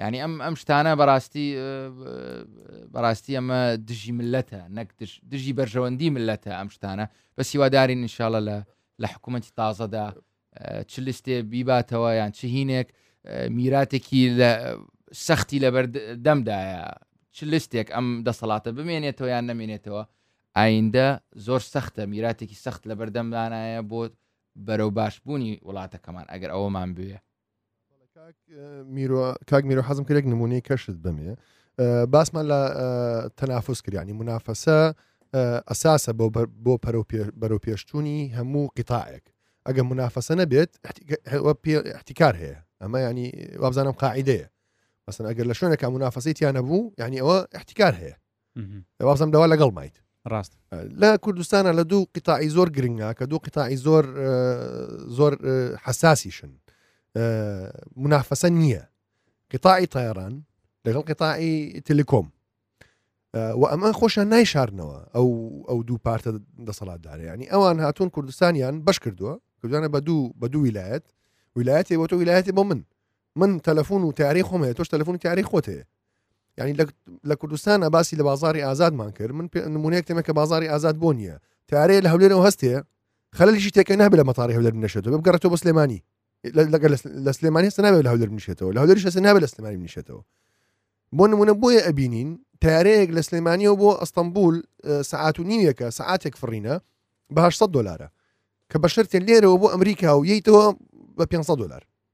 ینی ئەم ئەم شتانە بەڕاستی بەڕاستی ئەمە دژی ملەتە نەک دژی بەرژەوەندی ملەتە ئەم شتانە بە سیوادارین انشاالله لە لە حکوومەتی تازەدا چ لستێ بیباتەوە یان چ هینێک میراتێکی لە سەختی لەبەر دەمدایە چ لستێک ئەم دەسەڵاتە بمێنێتەوە یان نەمێنێتەوە ئایندە زۆر سەختە میراتێکی سەخت لە بەردەمدانایە بۆ بەرەو باشبوونی وڵاتەکەمان ئەگەر ئەوەمان بوێ کاک میرۆ حەزم کرێک نمونەی کەشت بمێ باسمان لە تەنافوس کریانی منافەسە ئەساسە بۆ بەرەو پێشتونی هەموو قیتاعێک ئەگە منافەسە نەبێت احتیکار هەیە ئەمە ینی وابزانم قاعدەیە مەسن ئەگەر لە شوێنەکە منافەسەی تیانە بوو ینی ئەوە احتیکار هەیە وازم لەوە لەگەڵ مایت ڕاست لە کوردستانە لە دوو قیتاعی زۆر گرنگە کە دوو قیتاعی زۆر زۆر حساسیشن منافەسە نییە قیتاعی تایران لەگەڵ قیتاعی تلیکۆم و ئەمە خۆشیان نایشارنەوە ئەو ئەو دوو پارتە دەسەڵاتدارە ینی ئەوان هاتوون کوردستانیان بەش کردووە کردوانە بە دوو بە دوو ویلایەت ویلایەتی بۆ تۆ ویلایەتی بۆ من من تەلەفۆن و تارەی خۆم هەیە تۆش تەلەفۆنی تارەی خۆت هەیە ینی لە کوردستان ئەباسی لە بازاری ئازادمان کرد من نمونەیەک تێمە کە بازاری ئازاد بۆ نییە تارەیە لە هەولێرەوە هەستێ خەلشی تێکە نابێت لە مەتاری هەولێر نشێتەوە بگەڕێتەوە بە سلێمانی لەگەر لە سلێمانی هەست نابێت لە هەولێر نشێتەوە لە هەولێر شەسە نابێت لە سلێمانی نشێتەوە بۆ نمونە بۆیە ئەبینین تارەیەک لە سلێمانیەوە بۆ ئەستەمبول سعات و نیویەکە سعاتێک فڕینە بە 600 دلارە کە بە شەرتێن لێرەوە بۆ ئەمریکا و یتەوە بە 500 دلار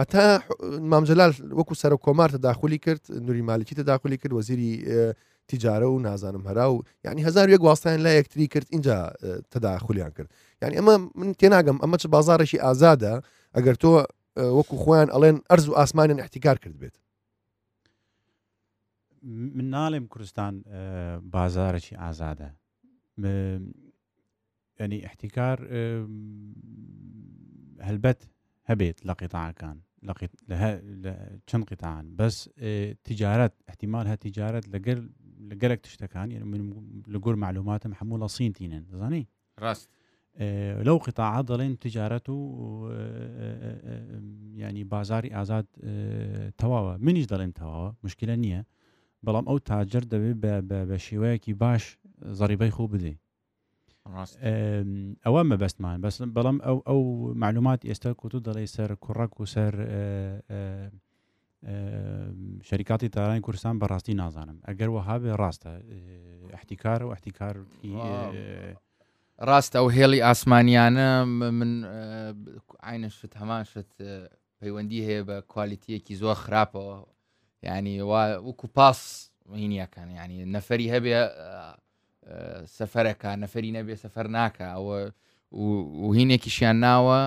هەتا مامجلال وەکو سەرۆک کۆمار تداخلی کرد نوری مالکی تداخلی کرد وەزیری تیجارە و نازانم هەرا و یعنی هزار یەک واستان لا یەکتری کرد اینجا تداخلیان کرد یعنی ئەمە من تێناگەم ئەمە چ بازارێکی ئازادە ئەگەر تۆ وەکو خۆیان ئەڵێن ئەرز و ئاسمانیان احتیکار کرد بێت من ناڵێم کوردستان بازارێکی ئازادە یانی ئیحتیکار هەلبەت هەبێت لە قیتاعەکان چەند قیتان بەس تجارەت احتیمال هە تجارەت لەگەر لە گەلک تشتەکان من لە گۆر معلوماتم هەموو لە سین تینن دەزانی ڕاست لەو قیتاعە دەڵێن تجارەت و ینی بازاری ئازاد تەواوە منیش دەڵێن تەواوە مشکلە نییە بەڵام ئەو تاجر دەبێت بە شێوەیەکی باش زەریبەی خۆ بدەیت ئەوە مەبەستمان بەس بەڵام ئەو ئەو معلومات ئێستا کوتو دەڵی سەر کوڕک و سەر شەریکاتی تارانی کوردستان بەڕاستی نازانم ئەگەر وەها بێ ڕاستە احتیکار و احتیکار ڕاستە ئەو هێڵی ئاسمانیانە من عینە شت هەمان شت پەیوەندی هەیە بە کوالیتیەکی زۆر خراپەوە ینی وەکو پاس هینیەکان ینی نەفری هەبێ سەفەرەکە نەفری نەبێ سەفەر ناکە ئەوە وهینێکیشیان ناوە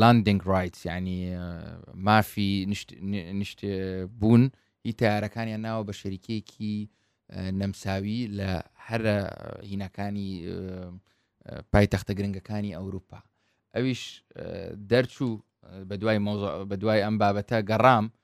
لاندنگ ڕایت ینی مافی نیشت بوون هی تارەکانیان ناوە بە شەریکێکی نەمساوی لە هەرە هینەکانی پایتەختە گرنگەکانی ئەوروپا ئەویش دەرچوو بە دوای بە دوای ئەم بابەتە گەڕام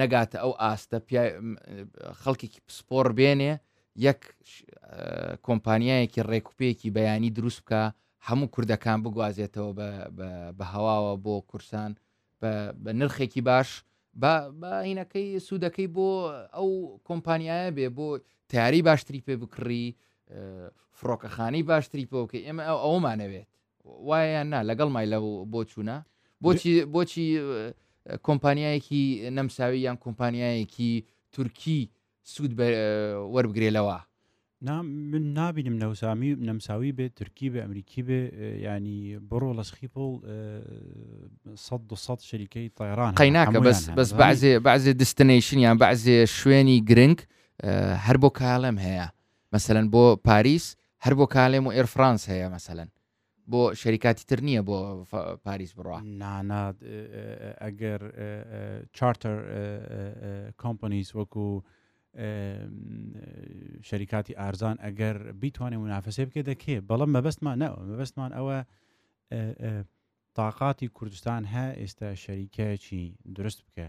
نەگاتە ئەو ئاستە خەڵکێکی پسپۆڕ بێنێ یەک کۆمپانیایەکی ڕێکوپێکی بەیانی دروست بکە هەموو کوردەکان بگوازێتەوە بە هەواوە بۆ کورسان بە نرخێکی باش باینەکەی سوودەکەی بۆ ئەو کۆمپانیایە بێ بۆ تاری باشتری پێ بکڕی فڕۆکەخانی باشتری پۆکە ئێمە ئەو ئەومانەوێت وایە یان نا لەگەڵ مای لەو بۆچوونە بۆچی بۆچی کۆمپانیایەکی نەمساوی یان کۆمپانیایەکی تورکی سوود وەربگرێ لەوە من نابینم نەوسامی نەمساوی بێت تورکی بە ئەمریکی بێ ینی بڕۆ لە سخیپڵ شریکەی تایران قەیناکە بەس بەس بەزێ بەزێ دستنیشن یان بەزێ شوێنی گرنگ هەر بۆ کاڵم هەیە مەسەلەن بۆ پاریس هەر بۆ کالێم و ئێرفرانس هەیە مەسەلەن بۆ شەریکاتی تر نییە بۆ پاریس بڕە نانا ئەگەر چارتەر کۆمپنیس وەکو شەریکاتی ئارزان ئەگەر بیتوانێت منافەسێ بکە دەکێ بەڵام مەبەستمان نەوە مەبەستمان ئەوە تااقاتی کوردستان هە ئێستا شەریکەکی درست بکە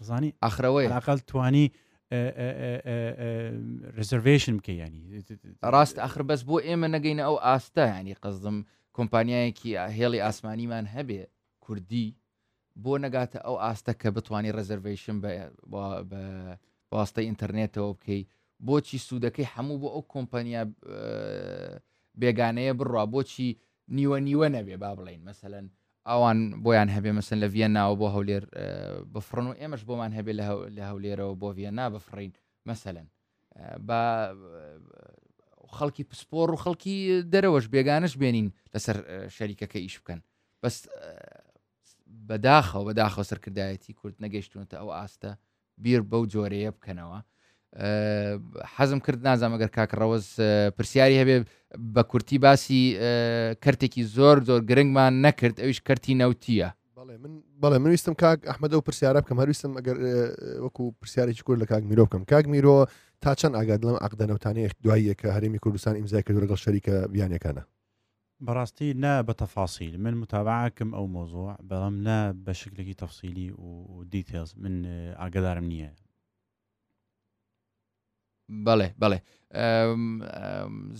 زانی ئەخرەوەی لاقل توانی ریزرڤشن بکە ینی ڕاست ئەخر بەس بۆ ئێمە نەگەینە ئەو ئاستە ینی قەزم کۆمپانیایەکی هێڵی ئاسمانیمان هەبێ کوردی بۆ نەگاتە ئەو ئاستە کە بتانی ڕزرڤشن بەواستەی ئینتەرنێتەوە بکەیت بۆچی سوودەکەی هەموو بۆ ئەو کۆمپانیا بێگانەیە بڕوا بۆچی نیوە نیوە نەبێ با بڵین مەسەەن ئەوان بۆیان هەبێ مەسەن لە ڤیەنناوە بۆ هەولێر بفڕن و ئێمەش بۆمان هەبێ لە هەولێرەوە بۆ ڤیەننا بفڕین مەسەلەن بە خەڵکی پسپۆڕ و خەڵکی دەرەوەش بێگانش بێنین لەسەر شەریکەکە ئیش بکەن بەس بەداخەوە بەداخەوە سەرکردایەتی کورد نەگەشتونەتە ئەو ئاستە بیر بەو جۆرەیە بکەنەوە حەزم کرد نازانم ئەگەر کاک ڕەوەز پرسیاری هەبێ بە کورتی باسی کەرتێکی زۆر زۆر گرنگمان نەکرد ئەوش کەرتی نەوتیە بەڵێ من ویستم کاک ئەحمەدە و پرسیارە بکەم هەرویستم ئەگەر وەکو پرسیارێکی کورد لە کاک میرۆ بکەم کاک میرۆ تا چەند ئاگاد لەم عقدەنەوتانەیە دواییە کە هەرمی کوردستان ئیمزای کرد لەگەڵ شەریکە بیانەکانە بەڕاستی نا بە تەفاسیل من متابعە کم ئەو مەوزوع بەڵام نا بە شکلێکی تەفسیلی و دیتێلز من ئاگدارم نییە بەڵێ بەڵێ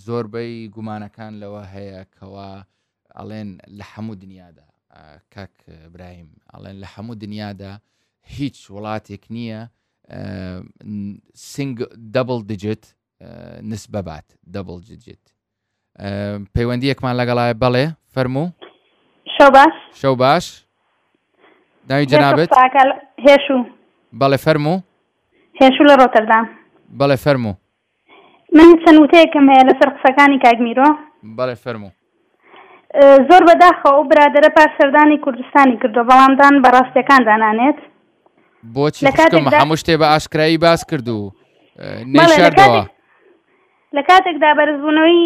زۆربەی گومانەکان لەوە هەیە کەوا ئەڵێن لە هەموو دنیادا کاک برایم ئەڵێن لە هەموو دنیادا هیچ وڵاتێک نییە سنگ دەبڵ دجت نسبەبات دەبڵ ججت پەیوەندیەکمان لەگەڵایە بەڵێ فەرموو شەو باش شەو باش ناوی جەنابێت هێشوو بەڵێ فەرموو هێشوو لە ڕۆتەردام بەڵێ فەرموو من چەند وتەیەکم هەیە لەسەر قسەکانی کاگمیرۆ بەڵێ فەرموو زۆر بەداخە ئەو برادرە پاش سەردانی کوردستانی کردو بەڵامدان بە ڕاستەکان دانانێت بۆچی هەموو شتێ بە ئاشکایی باس کردو نەشاردەوە لە کاتێکدا بەرزبوونەوەی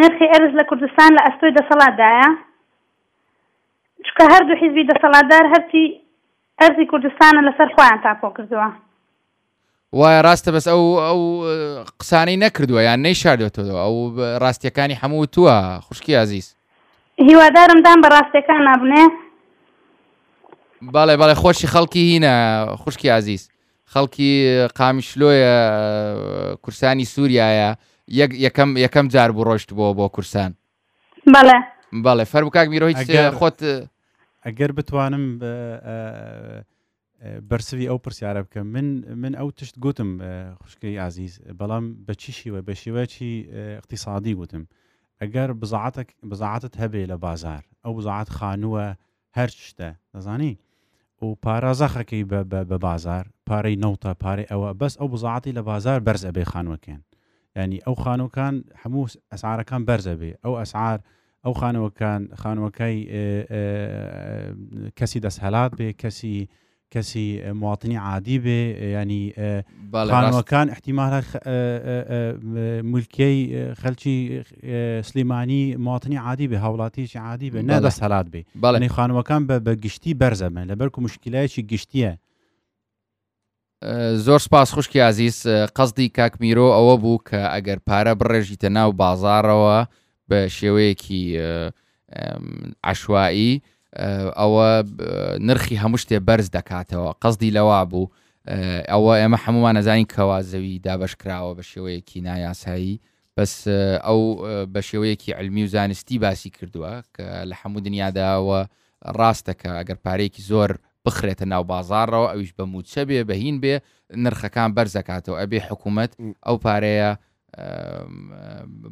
نرخی ئەرز لە کوردستان لە ئەستۆی دەسەڵاتدایە، چونکە هەردوو حیزبی دەسەڵاتدار هەرچی ئەرزی کوردستانە لەسەر خۆیان تاپۆ کردووە. وایە ڕاستە بەس ئەو ئەو قسانەی نەکردووە یان نەیشاردێتەوە ئەو ڕاستیەکانی هەموو وتووە خوشکی ئازیز هیوادارم دان بە ڕاستەکان نابنێ بەڵێ بەڵێ خۆشی خەڵکی هینە خوشکی ئازیز خەڵکی قامیشلۆیە کورسانی سووریایە یەک یەکەم یەکەم جار بوو ڕۆشت بۆ بۆ کورسان بەڵێ بەڵێ فەرم کاک میرۆی خۆت ئەگەر بتوانم بەرسوی ئەو پرسیارە بکەم من من ئەو تشت گوتم خوشکەی ئازیز بەڵام بە چی شیوە بە شێوەکی اقتصادی گوتم ئەگەر بزاعتە بزاعتت هەبێ لە بازار ئەو بزاعت خانووە هەر شتە دەزانی و پارە زەخەکەی بە بازار پارەی نەوتە پارەی ئەوە بەس ئەو بزاعتی لە بازار بەرز ئەبێ خانوەکەن ینی ئەو خانوەکان هەموو ئەسعارەکان بەرز ئەبێ ئەو ئەسعار ئەو خانەوەکان خانوەکەی کەسی دەست هەلات بێ کەسی کەسی مواطنی عادی بێ یانی خانوەکان احتیمالە ملکەی خەلکی سلیمانی مواطنی عادی بێ هاوڵاتیی عادی بێ نە دەست هەلات بێ بەڵێ خانوەکان بە بە گشتی بەرزەمە لە بەرکو مشکلایکی گشتیە زۆر سپاس خوشکی عزیز قەزدی کاک میرۆ ئەوە بوو کە ئەگەر پارە بڕێژیتە ناو بازارەوە بە شێوەیەکی عەشوائی ئەوە نرخی هەموو شتێ بەرز دەکاتەوە قەسدی لەوا بوو ئەوە ئێمە هەمووان نەزانین کەوا زەوی دابش کراوە بە شێوەیەکی نایاسایی بەس ئەو بە شێوەیەکی علمی و زانستی باسی کردووە کە لە هەموو دنیاداوە ڕاستەکە ئەگەر پارێکی زۆر بخرێتە ناو بازارڕەوە ئەویش بە موچە بێ بەهین بێ نرخەکان بەرزەکاتەوە ئەبێ حکوومەت ئەو پارەیە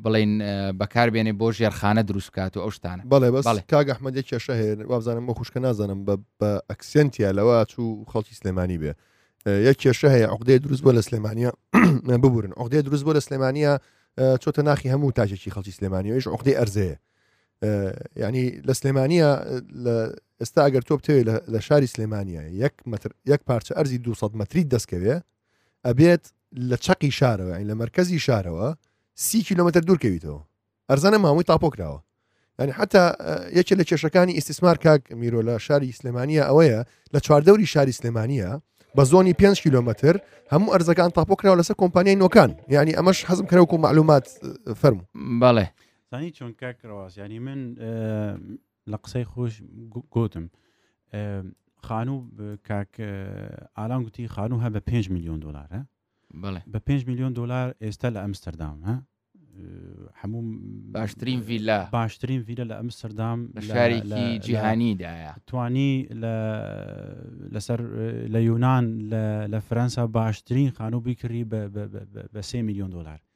بڵین بەکاربێنێ بۆ ژێرخانە دروست بکات و ئەو شتانە بەڵێ بەڵێ کاگ ئەحمد یە کێشە هەیە وابزانم بۆ خوشکە نازانم بە ئەکسنتیا لەوە چوو خەڵکی سلێمانی بێ یە کێشە هەیە عقدێ دروست بۆ لە سلێمانیا ببورن عقدێ دروست بۆ لە سلێمانیا چۆتە ناخی هەموو تاجێکی خەڵکی سلێمانی ئەوش عقدی ئەرزەیە ینی لە سلێمانە لە ئێستا ئەگەر تۆ بتەوێت لە شاری سلێمانە یەک متر یەک پارچە ئەرزی 200 متری دەستکەوێ ئەبێت لە چەقی شارەوە لە مرکزی شارەوە سی کیلومتر دوورکەویتەوە ئەرزانە ماوەی تاپۆکراوە ینی حتا یەکێ لە کێشەکانی ئیسیسمار کاک میرۆ لە شاری سلێمانە ئەوەیە لە چواردەوری شاری سلێمانە بە زۆنی 5 کیلومتر هەموو ئەرزەکان تاپۆکراوە لەسەر کۆمپانیای نۆکان یعنی ئەمەش حەزم کەرەوەکو معلومات فەرمو بەڵێ زانی چۆن کاکڕاواز ینی من لە قسەی خۆش گوتم خانوو کاک ئالان گوتی خانوو هە بە 5 میلیۆن دلارە بە 5 میلیۆن دلار ئێستا لە ئەمستردام هە هەموو باشترین ڤیلا باشترین ڤیلە لە ئەمستردام لە شارێکی جیهانیدایە توانی لەسەر لە یونان لە فەرەنسا باشترین خانوو بیکڕی بە سێ میلیۆن دلار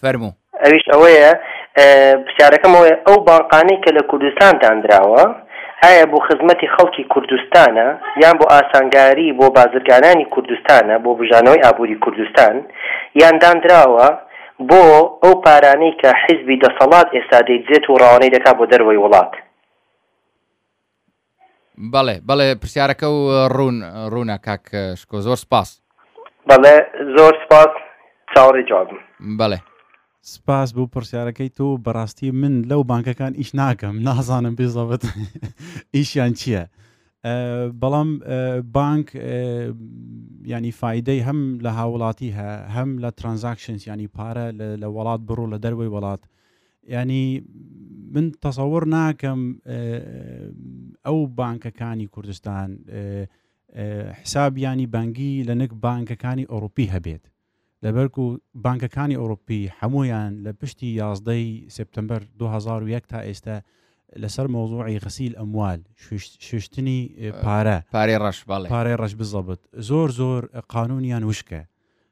فەرموو. ئەویش ئەوەیە پرسیارەکەم ئەوەیە ئەو بانقانەی کە لە کوردستان داندراوە ئایا بۆ خزمەتی خەڵکی کوردستانە یان بۆ ئاسانگاری بۆ بازرگانانی کوردستانە بۆ بوژانەوەی ئابووری کوردستان یان داندراوە بۆ ئەو پارانەی کە حیزبی دەسەڵات ئێستا دەیدزێت و ڕەوانەی دەکات بۆ دەرەوەی وڵات؟ بەڵێ بەڵێ پرسیارەکە و ڕوون ڕوونە کاک شکۆ زۆر سپاس. بەڵێ زۆر سپاس چاوەڕێی جوابم. بەڵێ. سپاس بۆ پرسیارەکەی تۆ بەڕاستی من لەو بانکەکان ئیش ناکەم نازانم بێزەبت ئیشیان چییە بەڵام بانک ینی فیدەی هەم لە هاوڵاتی هە هەم لە ترانزاکشنس ینی پارە لە وڵات بڕۆ لە دەروی وڵات یانی من تەسەوڕ ناکەم ئەو بانکەکانی کوردستان حسابیانی بەنگی لە نەک بانکەکانی ئەوروپی هەبێت لەبەرک و بانکەکانی ئەوروپی هەمویان لە پشتی یازدەی سپتمبەر 2001 تا ئێستا لەسەر مۆزوعی غسیل ئەموال شوشتنی پارە پارەی ڕەش پارەی ڕەش بزەبت زۆر زۆر قانونیان وشکە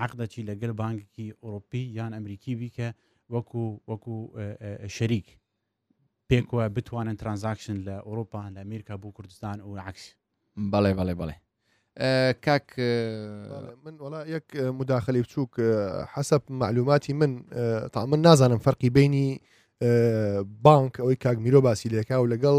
عەقدەکی لەگەل بانکێکی ئۆرۆپی یان ئەمریکی بیکە وەکو وەکو شەریک پێکوە بتوانن ترانزاکشن لە ئۆرۆپا لە ئەمریکا بۆ کوردستان و عکس بەڵێ بەڵێ بەڵێ کاک من وڵا یەک مداخلی بچووک حەسب معلوماتی من تا من نازانم فەرقی بینی بانک ئەوەی کاک میرۆ باسی لێکا و لەگەڵ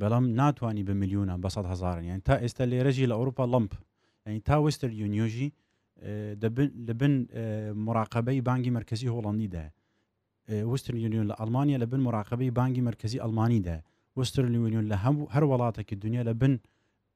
بەلام ناتوانی بە ملیونان بە سەد هەزارن یانی تا ئێستا لێرەژی لە ئەوروپا لەمپ یانی تا وستر یونیۆژی لە بن مراقبەی بانگی مرکزی هۆڵندی دا وستر یونیۆن لە ئەلمانیا لە بن مراقبەی بانگی مرکزی ئەلمانی دا وستر یونیۆن لە هەموو هەر وڵاتێکی دنیا لە بن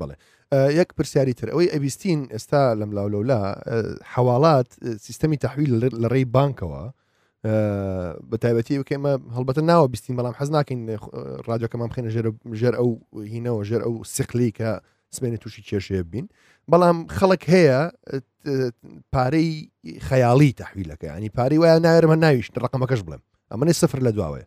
بەڵێ یەک پرسیاری تر ئەوەی ئەویستین ئێستا لەم لاو لەولا حواڵات سیستەمی تحویل لە ڕێی بانکەوە بە تایبەتی وکەمە هەڵبەتە ناوە بیستین بەڵام حەز ناکەین ڕاجەکەمان بخێنە ژێر ژێر ئەو هینەوە ژێر ئەو سقلی کە سمێنە تووشی کێشەیە بین بەڵام خەڵک هەیە پارەی خەیاڵی تحویلەکە ینی پارەی وایە ناوێرمە ناویشت ڕقمەکەش بڵێم ئەمەنی سفر لە دواوەیە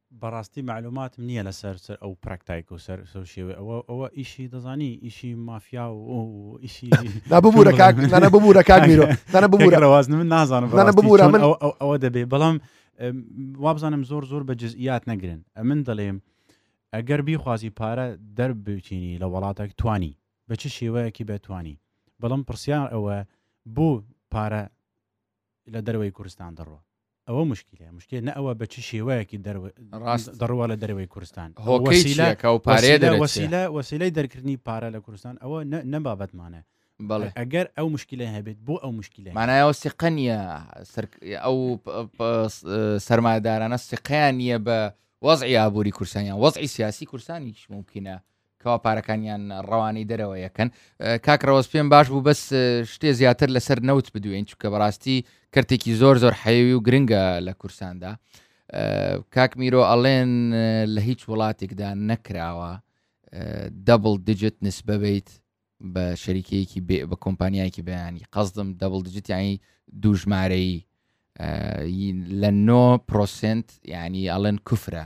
بەڕاستی مەعلوماتم نیە لەسەر سەر ئەو پراکتایک و سەر سەو شێوەی ئەوە ئەوە ئیشی دەزانی ئیشی مافیا و ئیشی نا ببورە کاک نانا ببورە کاک میرۆ نانا ببورە کاک ڕەواز من نازانم نانا بەڕاستی ببورە چۆن من ئەو ئەو ئەوە دەبێ بەڵام ئەم، وابزانم زۆر زۆر بە جزئیات نەگرن ئەمن دەڵێم ئەگەر بیخوازی پارە دەربچینی لە وەڵاتەک توانی بە چ شێوەیەکی بێت توانی بەڵام پڕسیار ئەوە بۆ پارە لە دەرەوەی کورستان دەڕوا ئەوە مشکیلە مشکیلە نە ئەوە بە چ شێوەیەکی دەرەوە ڕاست دەڕوا لە دەرەوەی کورستان هۆکەی چیەکە و پارەیە دەرەوە وەسیلە وەسیلەی دەرکردنی پارە لە کورستان ئەوە نە بابەتمانە بەڵێ ئەگەر ئەو مشکلە هەبێت بۆ ئەو مشکلە مانایەوە سیقە نیە ئەو سەرمادارانە سیقیان نییە بە وەزعی ئابووری کورسانیان وەزعی سیاسی کورسانیش ممکنە کەوا پارەکانیان ڕەوانەی دەرەوە یەکەن کاک ڕەوەز پێم باش بوو بەس شتێ زیاتر لەسەر نەوت بدوێن چکە بەڕاستی کەرتێکی زۆر زۆر حەوی و گرنگە لە کورساندا کاک میرۆ ئەڵێن لە هیچ وڵاتێکدا نەکراوە دەبڵ دیجت نسبەبیت بە شەریکەیەکی بە کۆمپانیایەکی بەیانی قەزدم دەبڵ دیجتیانی دوژمارەی لە 9 پرۆسنت ینی ئەڵێن کوفرە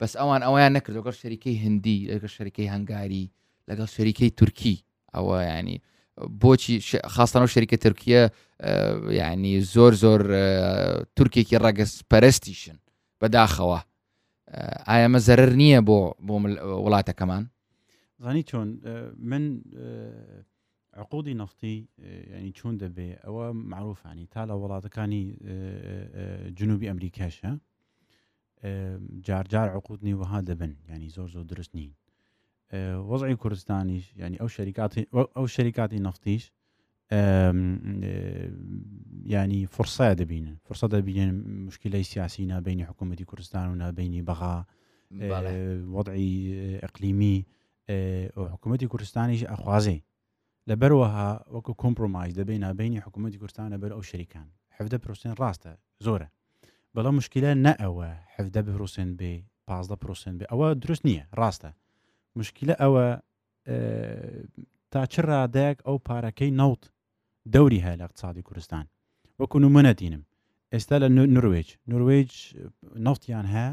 بەس ئەوان ئەویان نەکرد لەگەڵ شەریکەی هندی لەگەڵ شەریکەی هەنگاری لەگەڵ شەریکەی تورکی ئەوە ینی بۆچی خاستەەوە شەریکە تورکیە ینی زۆر زۆر تورکێکی ڕەگەز پەرستیشن بەداخەوە ئایەمە زەرر نییە بۆ بۆ وڵاتەکەمان زانی چۆن من عقودی نفتی ینی چۆن دەبێ ئەوە معروفانی تا لە وڵاتەکانی جنوبی ئەمریکاشە جار جار عقودنی وها دەبن ینی زۆر زۆر درست نین وەزعی کوردستانیش ینی ئەو شەریکاتی ئەو شەریکاتی نفتیش ینی فرسای دەبینن فرسە دەبینن مشکلی سیاسی نابینی حکوومەتتی کوردستان و نابینی بەغا وەدعی ئەقلیمی حکوومەتتی کوردستانیش ئەخوازی لەبەر وەها وەکو کۆمپرۆمایز دەبێ نابەینی حکوومەتی کوردستان لەبەر ئەو شەریکان حەڤدە پرۆسێنت ڕاستە زۆرە بەڵام مشکلە نە ئەوە حەڤدە پرۆسێنت بێ پازدە پرۆسێنت بێ ئەوە دروست نییە ڕاستە مشکلە ئەوە تا چ ڕادەیەک ئەو پارەکەی نەوت دەوری هەیە لە اقتصادی کوردستان وەکو نمونەتینم ئێستا لە نروێج نروێج نەوتیان هەیە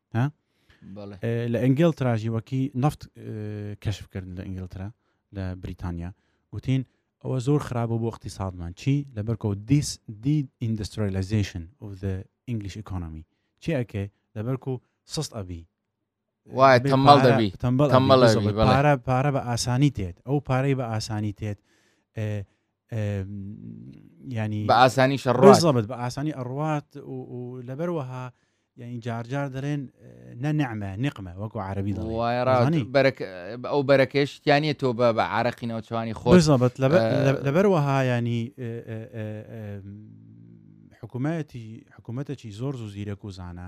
لە ئەنگل تراژی وەکی نفت کەشف کردن لە ئینگلترا لە بریتانیا گوتین ئەوە زۆر خراپە بۆ اقتصادمان چی لەبەرکە دیس دی ئینڈستریلزیشن ئینگلیش ئکۆنمی چی ئەکەی لەبەرکو سست ئەبی وای تەمەڵ دەبی تەمەڵ پارە پارە بە ئاسانی تێت ئەو پارەی بە ئاسانی تێت ینی بە ئاسانی شەڕزەبت بە ئاسانی ئەڕوات و لەبەروەها یعنی جارجار دەڵێن نە نەمە نقمە وەکو عربی دەڵێ ئەو بەرەکەشتیانە تۆ بە بە عراقی نەوچوانی خۆزەبت لەبەروەها ینی حکوومەتی حکوومەتێکی زۆر و زیرەک و زانە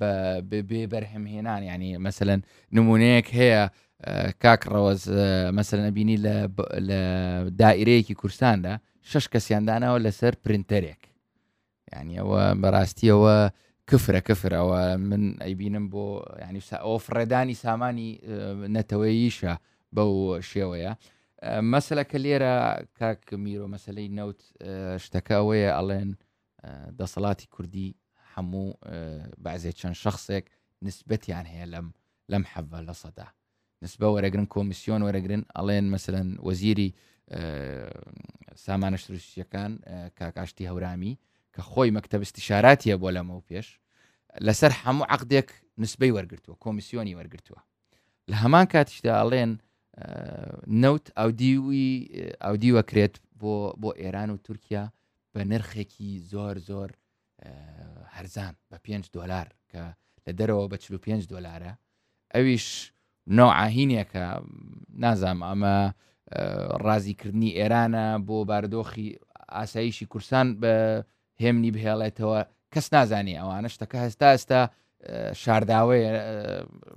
بە بێ بەرهەم هێنان یعنی مەسەەن نمونەیەک هەیە کاک ڕەوەز مەسەرە بینی لە دائرەیەکی کوردستاندا شش کەسیاندانەوە لەسەر پرینتەرێک یعنی ئەوە بەڕاستیەوە کفرە کفرەوە من ئەیبینم بۆ ینی ئەو فڕێدانی سامانی نەتەوەیشە بەو شێوەیە مەسلەکە لێرە کاک میرۆ مەسلەی نەوت شتەکە ئەوەیە ئەڵێن دەسەڵاتی کوردی هەموو بەعزێ چەند شخصێک نسبەتیان هەیە لەم لەم حەڤە لە سەدا نسبە وەرەگرن کۆمیسیۆن وەرەگرن ئەڵێن مەسەن وەزیری سامانە شتروسیەکان کاکاشتی هەورامی کە خۆی مەکتتەبستی شاراتیە بۆ لەمە و پێش لەسەر هەموو عقدێک نسبەی وەرگتووە کۆمیسیۆنی وەرگتووە لە هەمان کاتیشدا ئەڵێن نەوت ئاودیوی ئاودیوەکرێت بۆ بۆ ئێران و تورکیا بە نرخێکی زۆر زۆر هەرزان بە 5 دلار کە لە دەرەوە بە 45 دلارە ئەویش نەوعاهینێکە نازام ئەمە ڕازیکردنی ئێرانە بۆ باردۆخی ئاساییشی کورسان بە هێمنی بهێڵێتەوە کەس نازانێ ئەوانە شتەکە هەستا ئێستا شارداوەیە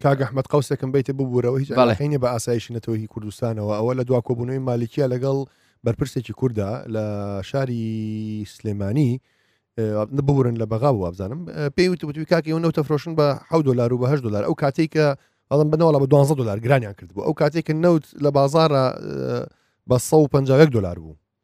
کاک ئەحمد قوسێکم بیتە ببوورەوە هیچ بەڵێخینە بە ئاسایشی نەتەوەی کوردستانەوە ئەوە لە دوا کۆبوونەوەی مالیکیە لەگەڵ بەرپرسێکی کووردا لە شاری سلێمانی ببورن لە بەغا وابزانم پێی وتوتوی کاکی و نەوتە فرۆشن بە ح دلار و بەه دلار ئەو کاتێک کە ئەڵم بنەوەڵە بە 12 دلار گرانیان کردبوو ئەو کاتێک کە نەوت لە بازارە بە 150 دلار بوو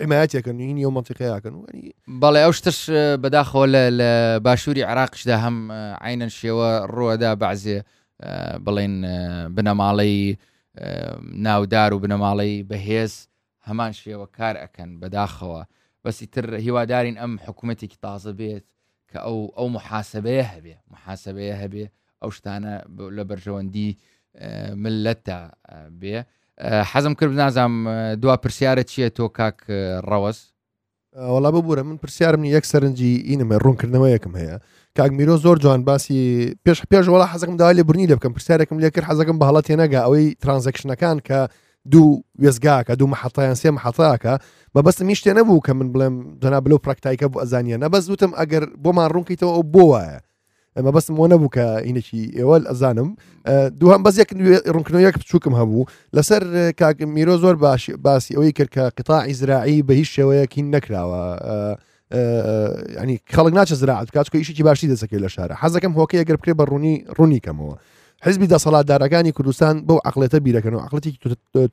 حمایەتەکەن و هینی و منتیقەیەکەن و بەڵێ ئەو شتش بەداخەوە لە باشووری عراقشدا هەم عینەن شێوە ڕوەدا بەعزێ بڵێن بنەماڵەی ناودار و بنەماڵەی بەهێز هەمان شێوە کار ئەەکەن بەداخەوە بەسی تر هیوادارین ئەم حکوومەتێکی تازە بێت کە ئەو ئەو محاسبەیە هەبێ محاسبەیە هەبێ ئەو شتانە لە بەرژەوەندی ملەتە بێ حەزم کرد نازام دوا پرسیارە چییە تۆ کاک ڕەوەز وڵا ببوورە من پرسیارم یەک سەرنجی ئینمە ڕوونکردنەوە یەکم هەیە کاک میرۆ زۆر جوان باسی پێش پێش وڵا حەزەکەم داوا لێ برنی لێ بکەم پرسیارێکم لێکرد حەزەکەم بەهڵەتێ نەگا ئەوەی ترانزەکشنەکان کە دوو وێزگاکە دوو محەتیان سێ محەتاکە مەبەستم هیچ شتێ نەبوو کە من بڵێم جەنا بلو پراکتایکە بۆ ئەزانیە نەبەز وتم ئەگەر بۆمان ڕوونکەیتەوە ئەو بۆ وایە مەبەستم بۆ نەبوو کە هینێکی ئێوە ئەزانم دووهم بەس یەک ڕوونکردنەوە یەک بچووکم هەبوو لەسەر کاک میرۆ زۆر باش باسی ئەوەی کرد کە قطاعی زراعی بە هیچ شێوەیەکی نەکراوە ینی خەڵک ناچە زراعات بکات کە ئیشێکی باشی دەسەکەی لە شارە حەزەکەم هۆکە ئەگەر بکرێ بە ڕوونی ڕوونی کەمەوە حزبی دەسەڵاتدارەکانی کوردستان بەو عقلێتە بیرەکەن و عقلەتی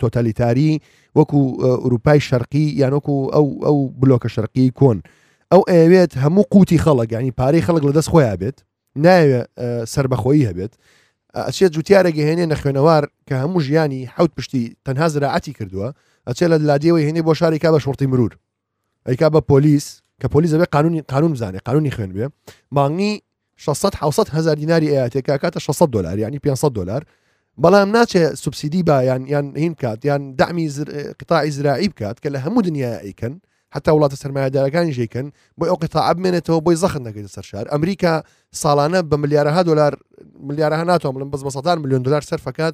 تۆتالیتاری وەکو ئوروپای شەرقی یانۆکو ئەو ئەو بلۆکە شەرقی کۆن ئەو ئەوێت هەموو قوتی خەڵک ینی پارەی خەڵک لە دەست خۆیان بێت ناوێ سربەخۆیی هەبێت ئەچێت جوتیارە گەهێنێ نەخوێنەوار کە هەموو ژیانی حوت پشتی تەنها زراعەتی کردووە ئەچێت لە لادیەوەی هێنێ بۆ شارێکا بە شڕتی مرور ئەیکا بە پۆلیس کە پۆلیس دەبێت قانونی قانون بزانێ قانونی خوێن بێ مانگی 600 هزار دیناری ئااتێک کاکاتە 600 دلار ینی 500 دلار بەڵام ناچێ سوبسیدی بایان یان هیم کات یان دامی قتاعی زراعی بکات کە لە هەموو دنیا ئەیکەن حتا وڵاتە سرمایهدارەکانی ژیکەن بۆ ئەو قتا بمێنێتەوە بۆی زەخت نەکەیت سەر شار ئەمریکا ساڵانە بە ملیارەها دلار ملیارەها ناتۆم بڵم بەس بەسەدان میلیۆن دلار سەرفکات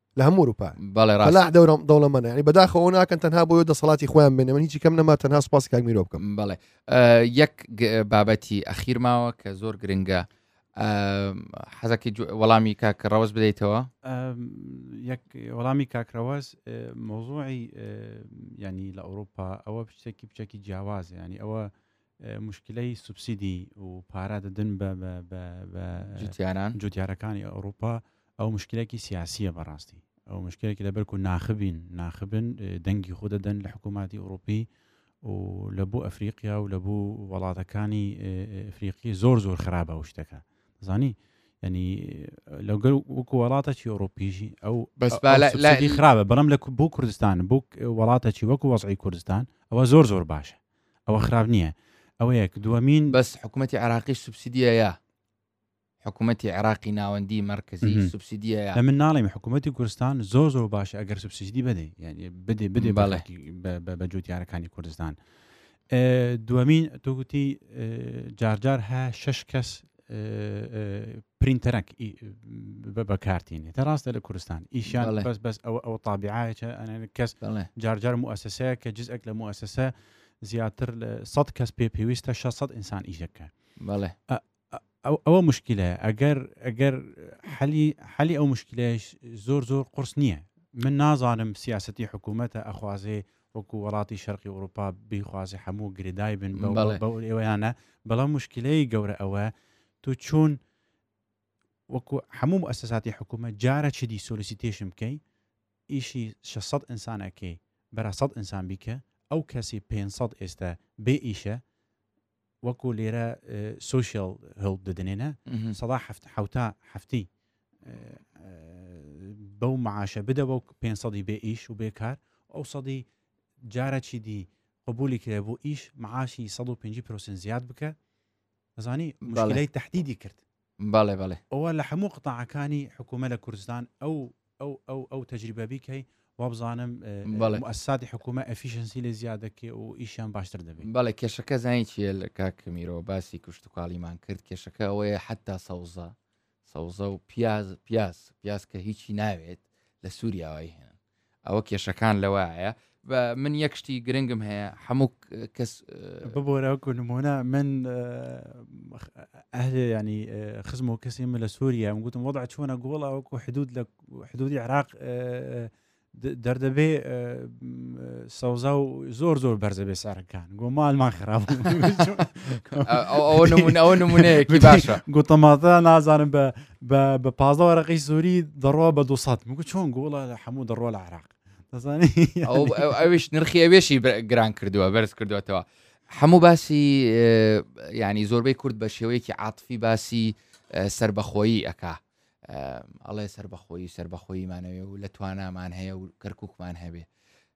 لە هەموو روپا بەڵێ ڕاست دەورم دەوڵەمەە ینی بەداخە ئەو ناکەن تەنها بۆ دەسەڵاتی خۆیان بێنە من هیچی کەم نەما تەنها سپاس کاگمیرۆ بکەم بەڵێ یەک بابەتی ئەخیر ماوە کە زۆر گرنگە حەزەکی وەڵامی کاکڕەوەز بدەیتەوە یەک وەڵامی کاکرەوەز مۆزوعی ینی لە ئەوروپا ئەوە شتێکی بچێکی جیاوازە ینی ئەوە موشکیلەی سوبسیدی و پارە دەدن بە جوتیاران جوتیارەکانی ئەوروپا ئەو مشکلێکی سیاسیە بەڕاستی ئەو مشکلێکی لە بەرکو ناخبین ناخبن دەنگی خۆ دەدەن لە حکوومەتی ئەوروپی و لە بۆ ئەفریقیا و لە بوو وڵاتەکانی ئەفریقی زۆر زۆر خراپە ئەو شتەکە زانی ینی لەو گەر وەکو وڵاتەکی ئەوروپیژی ئەو بەس خراپە بەڵام لە بۆ کوردستان بوو وڵاتەکی وەکو وەزعی کوردستان ئەوە زۆر زۆر باشە ئەوە خراپ نیە ئەوە یەک دوەمین. بەس حکومەتی عێراقیش سوبسیدیەیە حکومەتی عێراقی ناوەندی مەرکزی سوبسیدیەیە ئەمن ناڵێم حکوومەتی کوردستان زۆ زۆر باش ئەگەر سوبسیدی بدەی یعنی بدێ بدێ باڵێکی بە جوتیارەکانی کوردستان دومین تۆگوتی جارجار هە شش کەس پرینتەرەک بەکارتینێ تا ڕاستە لە کوردستان ئیشان بەس بەس ئەوە ئەو تابعاەتە کەس جارجار موسسە کە جزئک لە موسسە زیاتر لە سە کەس پێ پێویستە 600 ئینسان ئیشەکە بەڵێ ئەوە مشکلە ئەگەر ئەگەر حەلی حەلی ئەو مشکلش زۆر زۆر قرس نییە من نازانم سیاستی حکوومەتە ئەخوازێ وەکو وەڵاتی شەرقی ئەوروپا بیخوازی هەموو گرێدای بن بەو ئێوەیانە بەڵام مشکلەی گەورە ئەوە تو چۆن وەکو هەموو ئەسەساتی حکوومەت جارە چ دی سۆلیسیتێشن بکەی ئیشی 600 ئینسانەکەی بەرە 100 ئینسان بیکە ئەو کەسی 500 ئێستا بێ ئیشە وەکو لێرە سوسیال هەڵ دەدنێنە سەدا هەفت حوتا هەفتی بەو معاشە بدەوە پێ سەدی بێ ئیش و بێکار ئەو سەدی جارەکی دی قبولی کرێ بۆ ئیش معاشی 150 پرۆسن زیاد بکە ئەزانی مشکلەی تهدیدی کرد بەڵێ بەڵێ. ئەوە لە حەموو قتاعەکانی حکوومە لە کوردستان ئەو ئەو ئەو ئەو تەجریبە بیکەی وابزانم بەڵێ. موئەسساتی حکوومە ئەفیشەنسی لێ زیاد دەکێ و ئیشیان باشتر دەبێ. بەڵێ کێشەکە زانی چییە لە کاک میرۆ باسی کشتوکاڵیمان کرد کێشەکە ئەوەیە حەتتا سەوزە سەوزە و پیاز پیاز پیاز کە هیچی ناوێت لە سووریاوای هێنن ئەوە کێشەکان لەوایە بە من یەک شتی گرنگم هەیە هەموو کەس ببۆرە کو نمونە من ئەهل ینی خزم و کەسی من لە سووریە من گوتم وەدا چۆنە گۆڵ ئەوکو حدود لە حدودی عراق دەردەبێ سەوزا و زۆر زۆر بەرزەبێ سارەکان گۆ مالمان خراپ ئەو نمونەوە نمونەیەکی باشە گوتەماتە نازانم بە بە بە پازدە وەرەقی سووری دەڕۆ بە دو سات مگو چۆن گوڵە لە هەموو دەڕۆ لە عراق دەزانی ئەوش نرخی ئەوێشی گران کردووە بەرز کردوێتەوە هەموو باسی ینی زۆربەی کورد بە شێوەیەکی عاتفی باسی سربەخۆیی ئەکا ئەڵێ سربەخۆیی سربەخۆیمانەوێ و لە توانامان هەیە و کەرککمان هەبێ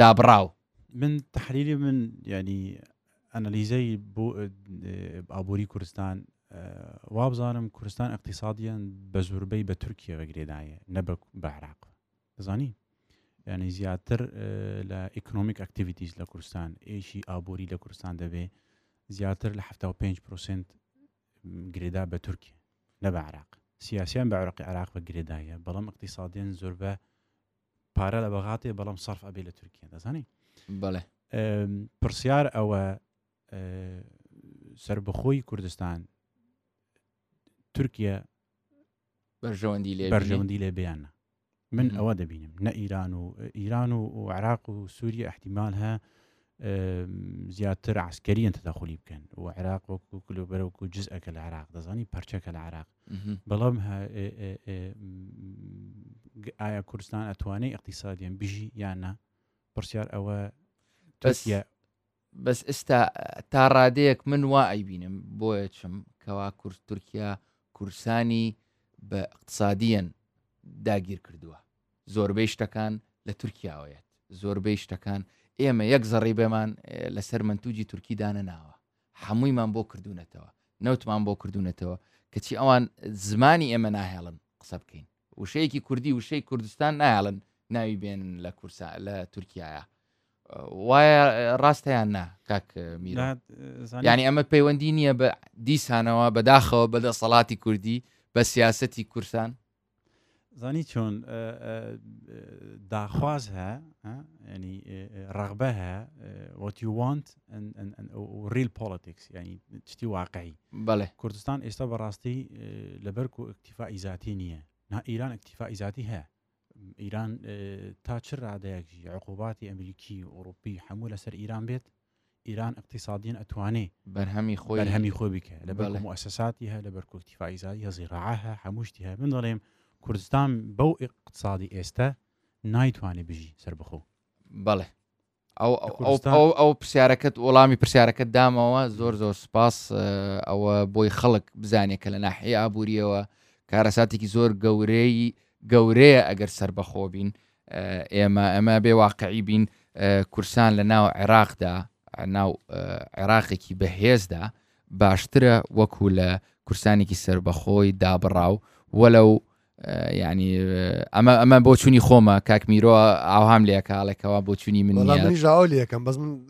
دابڕاو. من تحلیلی من یعنی ئەنەلیزەی بۆ ئابووری کوردستان وابزانم کوردستان اقتصادیان بە زوربەی بە تورکیا بەگرێدایە نە بە عراق زانی یعنی زیاتر لە ئیکنۆمیک ئەکتیویتیز لە کوردستان ئێشی ئابووری لە کوردستان دەبێ زیاتر لە 75 پرسنت گرێدا بە تورکیا نە بە عراق سیاسیان بە عراقی عراق بە گرێدایە بەڵام اقتصادیان زۆر بە پارە لە بەغاتێ بەڵام سەرف ئەبێ لە تورکیا دەزانی بەڵێ پرسیار ئەوە سربەخۆی کوردستان تورکیا بەرژەوەندی لێ بەرژەوەندی لێ بیانە من ئەوە دەبینم نە ئیران و ئیران و عراق و سووری احتیمال هە زیاتر عسکەریان تەداخلی بکەن و عێراق وەکو کلوبەرەوەکو جزئەکە لە عراق دەزانی پەرچەکە لە عراق بەڵام ئایا کوردستان ئەتوانێت اقتصادیان بژی یان نا پرسیار ئەوە تورکیا بەس ئێستا تا ڕادەیەک من وا ئەیبینم بۆیە چم کەوا کورس تورکیا کورسانی بە اقتصادیان داگیر کردووە زۆربەی شتەکان لە تورکیاوەیەت زۆربەی شتەکان ئێمە یەک زەڕی بێمان لەسەر منتوجی تورکی دانەناوە هەموویمان بۆ کردوونەتەوە نەوتمان بۆ کردوونەتەوە کەچی ئەوان زمانی ئێمە ناهێڵن قسە بکەین وشەیەکی کوردی وشەی کوردستان نایڵن ناوی بێن لە کورسا لە تورکایە وایە ڕاستیان نا کاک میرا ینی ئەمە پەیوەندی نییە بە دیسانەوە بەداخەوە بە دەسەڵاتی کوردی بە سیاستی کورسان زانی چۆن داخواز هە ینی ڕغبە هە وتی وانت ریل پۆلتیکس ینی چتی واقعی بەڵێ کوردستان ئێستا بەڕاستی لەبەر و ئەکتیفائی زیاتی نییە نا ئیران ئەکتیفائی زیاتی هە ئیران تا چ ڕادەیەک عقوباتی ئەمریکی ئۆروپی هەموو لەسەر ئیران بێت ایران اقتصادیەن اتوانێ بەرهەمی خۆی بەرهەمی خۆی بکە لە بەرکو موسساتی هە لە بەرکو اکتیفایزای هە زیڕاعە هە حەمووشتی هە من دەڵێم کوردستان بەو اقتصادی ئێستە نایتوانێ بژی سەربخۆ بەڵێ ئەو پرسیارەکەت وەڵامی پرسیارەکەت دامەوە زۆر زۆر سپاس ئەوە بۆی خەڵک بزانێت کە لە ناحی ئابوووریەوە کارەساتێکی زۆر گەورەی گەورەیە ئەگەر سربەخۆ بین ئێمە ئەمە بێ واقعی بین کورسان لە ناو عێراقدا ناو عێراقێکی بەهێزدا باشترە وەکو لە کورسانێکی سربەخۆی دابڕاو وەلەو ینی ئەمە ئەمە بۆ چووی خۆمە کاک میرۆ ئاهام لەکڵێکەوە بۆ چووی من ژاو لەکەم بەس من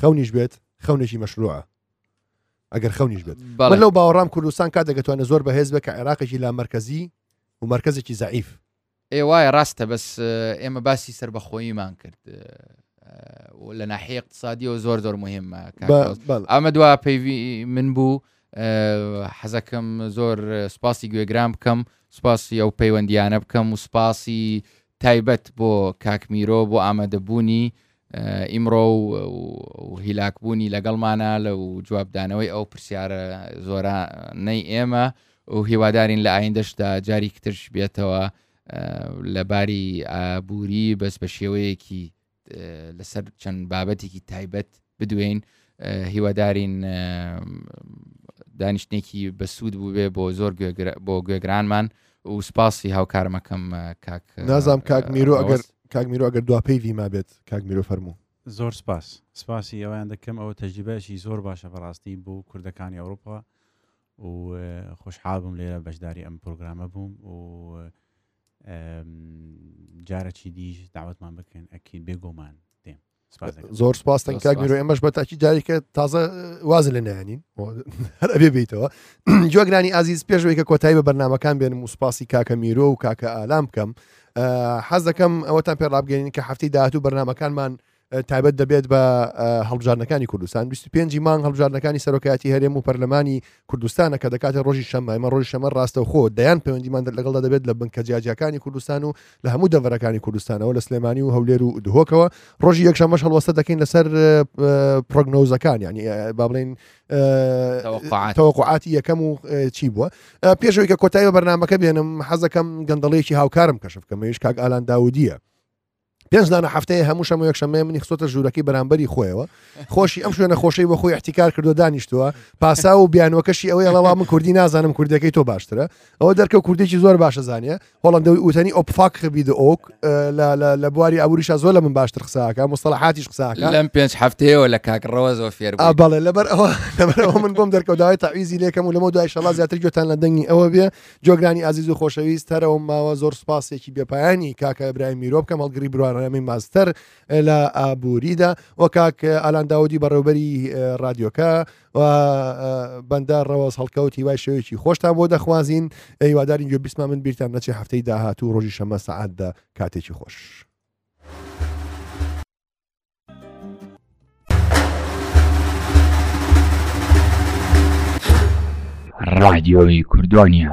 خەونیش بێت خەونێکی مەشروعە ئەگەر خەونیش بێت بەڵێ لەو باوەڕام کوردستان کات دەگەتوانە زۆر بەهێز بێت کە عێراقێکی لا مرکزی و مرکزێکی زعیف ئێ وایە ڕاستە بەس ئێمە باسی سربەخۆییمان کرد لە ناحەیە اقتصادیەوە زۆر زۆر مهمە ئەمە دوا پێوی من بوو حەزەکەم زۆر سپاسی گوێگران بکەم سپاسی ئەو پەیوەندیانە بکەم و سپاسی تایبەت بۆ کاکمیرۆ بۆ ئامادەبوونی ئیمڕۆ و و هیلاک بوونی لەگەڵمانە لە و جواب دانەوەی ئەو پرسیارە زۆرا نەی ئێمە و هیوادارین لە ئایندەشدا جاری کترش بێتەوە لە باری ئابووری بەس بە شێوەیەکی لەسەر چەند بابەتێکی تایبەت بدوێین هیوادارین دانیشتێکی بەسوود بووێ بۆ زۆر بۆ گوێگرانمان و سپاسی هاوکارمەکەم کاک نازام کاک میرۆ ئەگەر کاک میرۆ ئەگەر دو پێی ما بێت کاک میرۆ فەرموو زۆر سپاس سپاسی ئەویان دەکەم ئەوە تەجیبەشی زۆر باشە بەڕاستی بۆ کوردەکانی ئەوروپا و خۆشحاڵبووم لێرە بەشداری ئەم پرۆگرامە بووم و جارەی دیش داوتمان بکەن ئەکی بێگۆمان دێم زۆر سپاستن کاک میرۆ ئێمەش بە تاکی داریکە تازە واز لە نانین هەر ئەبێ بیتەوە جۆگرانی ئازیز پێشەوەی کە کۆتایی بە بەرنمەکان بێنم و سپاسی کاکە میرۆ و کاکە ئالام بکەم حەز دەکەم ئەوەتان پێ ڕابگەین کە هەفتەی داهات و بەرنمەکانمان تایبەت دەبێت بە هەڵبژاردنەکانی کوردستان 25 مانگ هەڵبژاردنەکانی سەرۆکایەتی هەرێم و پەرلەمانی کوردستانە کە دەکاتە ڕۆژی شەممە ئمە ڕۆژی شەمە ڕاستەوخۆ دەیان پەیوەندیمان لەگەڵدا دەبێت لە بنکە جیاجیاکانی کوردستان و لە هەموو دەڤەرەکانی کوردستانەوە لە سلێمانی و هەولێر و دهۆکەوە ڕۆژی یەکشەمەش هەڵوەستە دەکەین لەسەر پرۆگنۆزەکان ینی با بڵین تەوەقعاتی یەکەم و چی بووە پێشەوەی کە کۆتایی بە بەرنمەکە بێنم حەزەکەم گەندەڵێکی هاوکارم کەشف کەمەویش کاک ئالان داودیە پێنج دانە هەفتەیە هەموو شەمە یەکشەمەیە منی خستۆتە ژوورەکەی بەرامبەری خۆیەوە خۆشی ئەم شوێنە خۆشەی بە خۆی احتیکار کردو دانیشتووە پاسا و بیانوەکەشی ئەوەی ئەڵەوا من کوردی نازانم کوردەکەی تۆ باشترە ئەوە دەرکەوت کوردێکی زۆر باشە زانە هۆڵندەوەی وتەنی ئۆپفاک خبی ئۆک لە بواری ئابووریشا زۆر لە من باشتر قساکە مستەڵحاتیش قساکە لەم پێنج هەفتەیەوە لە کاکڕەوە زۆر فێر بەڵێ لەبەر ئەوە من بۆم دەرکەوتداوای تاویزی لێکەم و لەمە دوای شڵا زیاتر گوتان لە دەنگی ئەوە بێ جۆگرانی ئازیز و خۆشەویست هەرەوە ماوە زۆر سپاسێکی بێپایانی کاکە برای میرۆ بکەم هەڵگری بروانەمی ماستەر لە ئابووریدا و کاک ئالاننداودی بەڕێوبەری رادیۆکە و بەندە ڕەوەز هەڵکەوت هیوای شێوێکی خۆشتان بۆ دەخوازیین ئەیوادارین گوێ بیسمان من بیرتان نەچێ هەفتەی داهات و ڕۆژی شەمە سەعاتدا کاتێکی خۆش. ڕادیۆی کوردۆنیا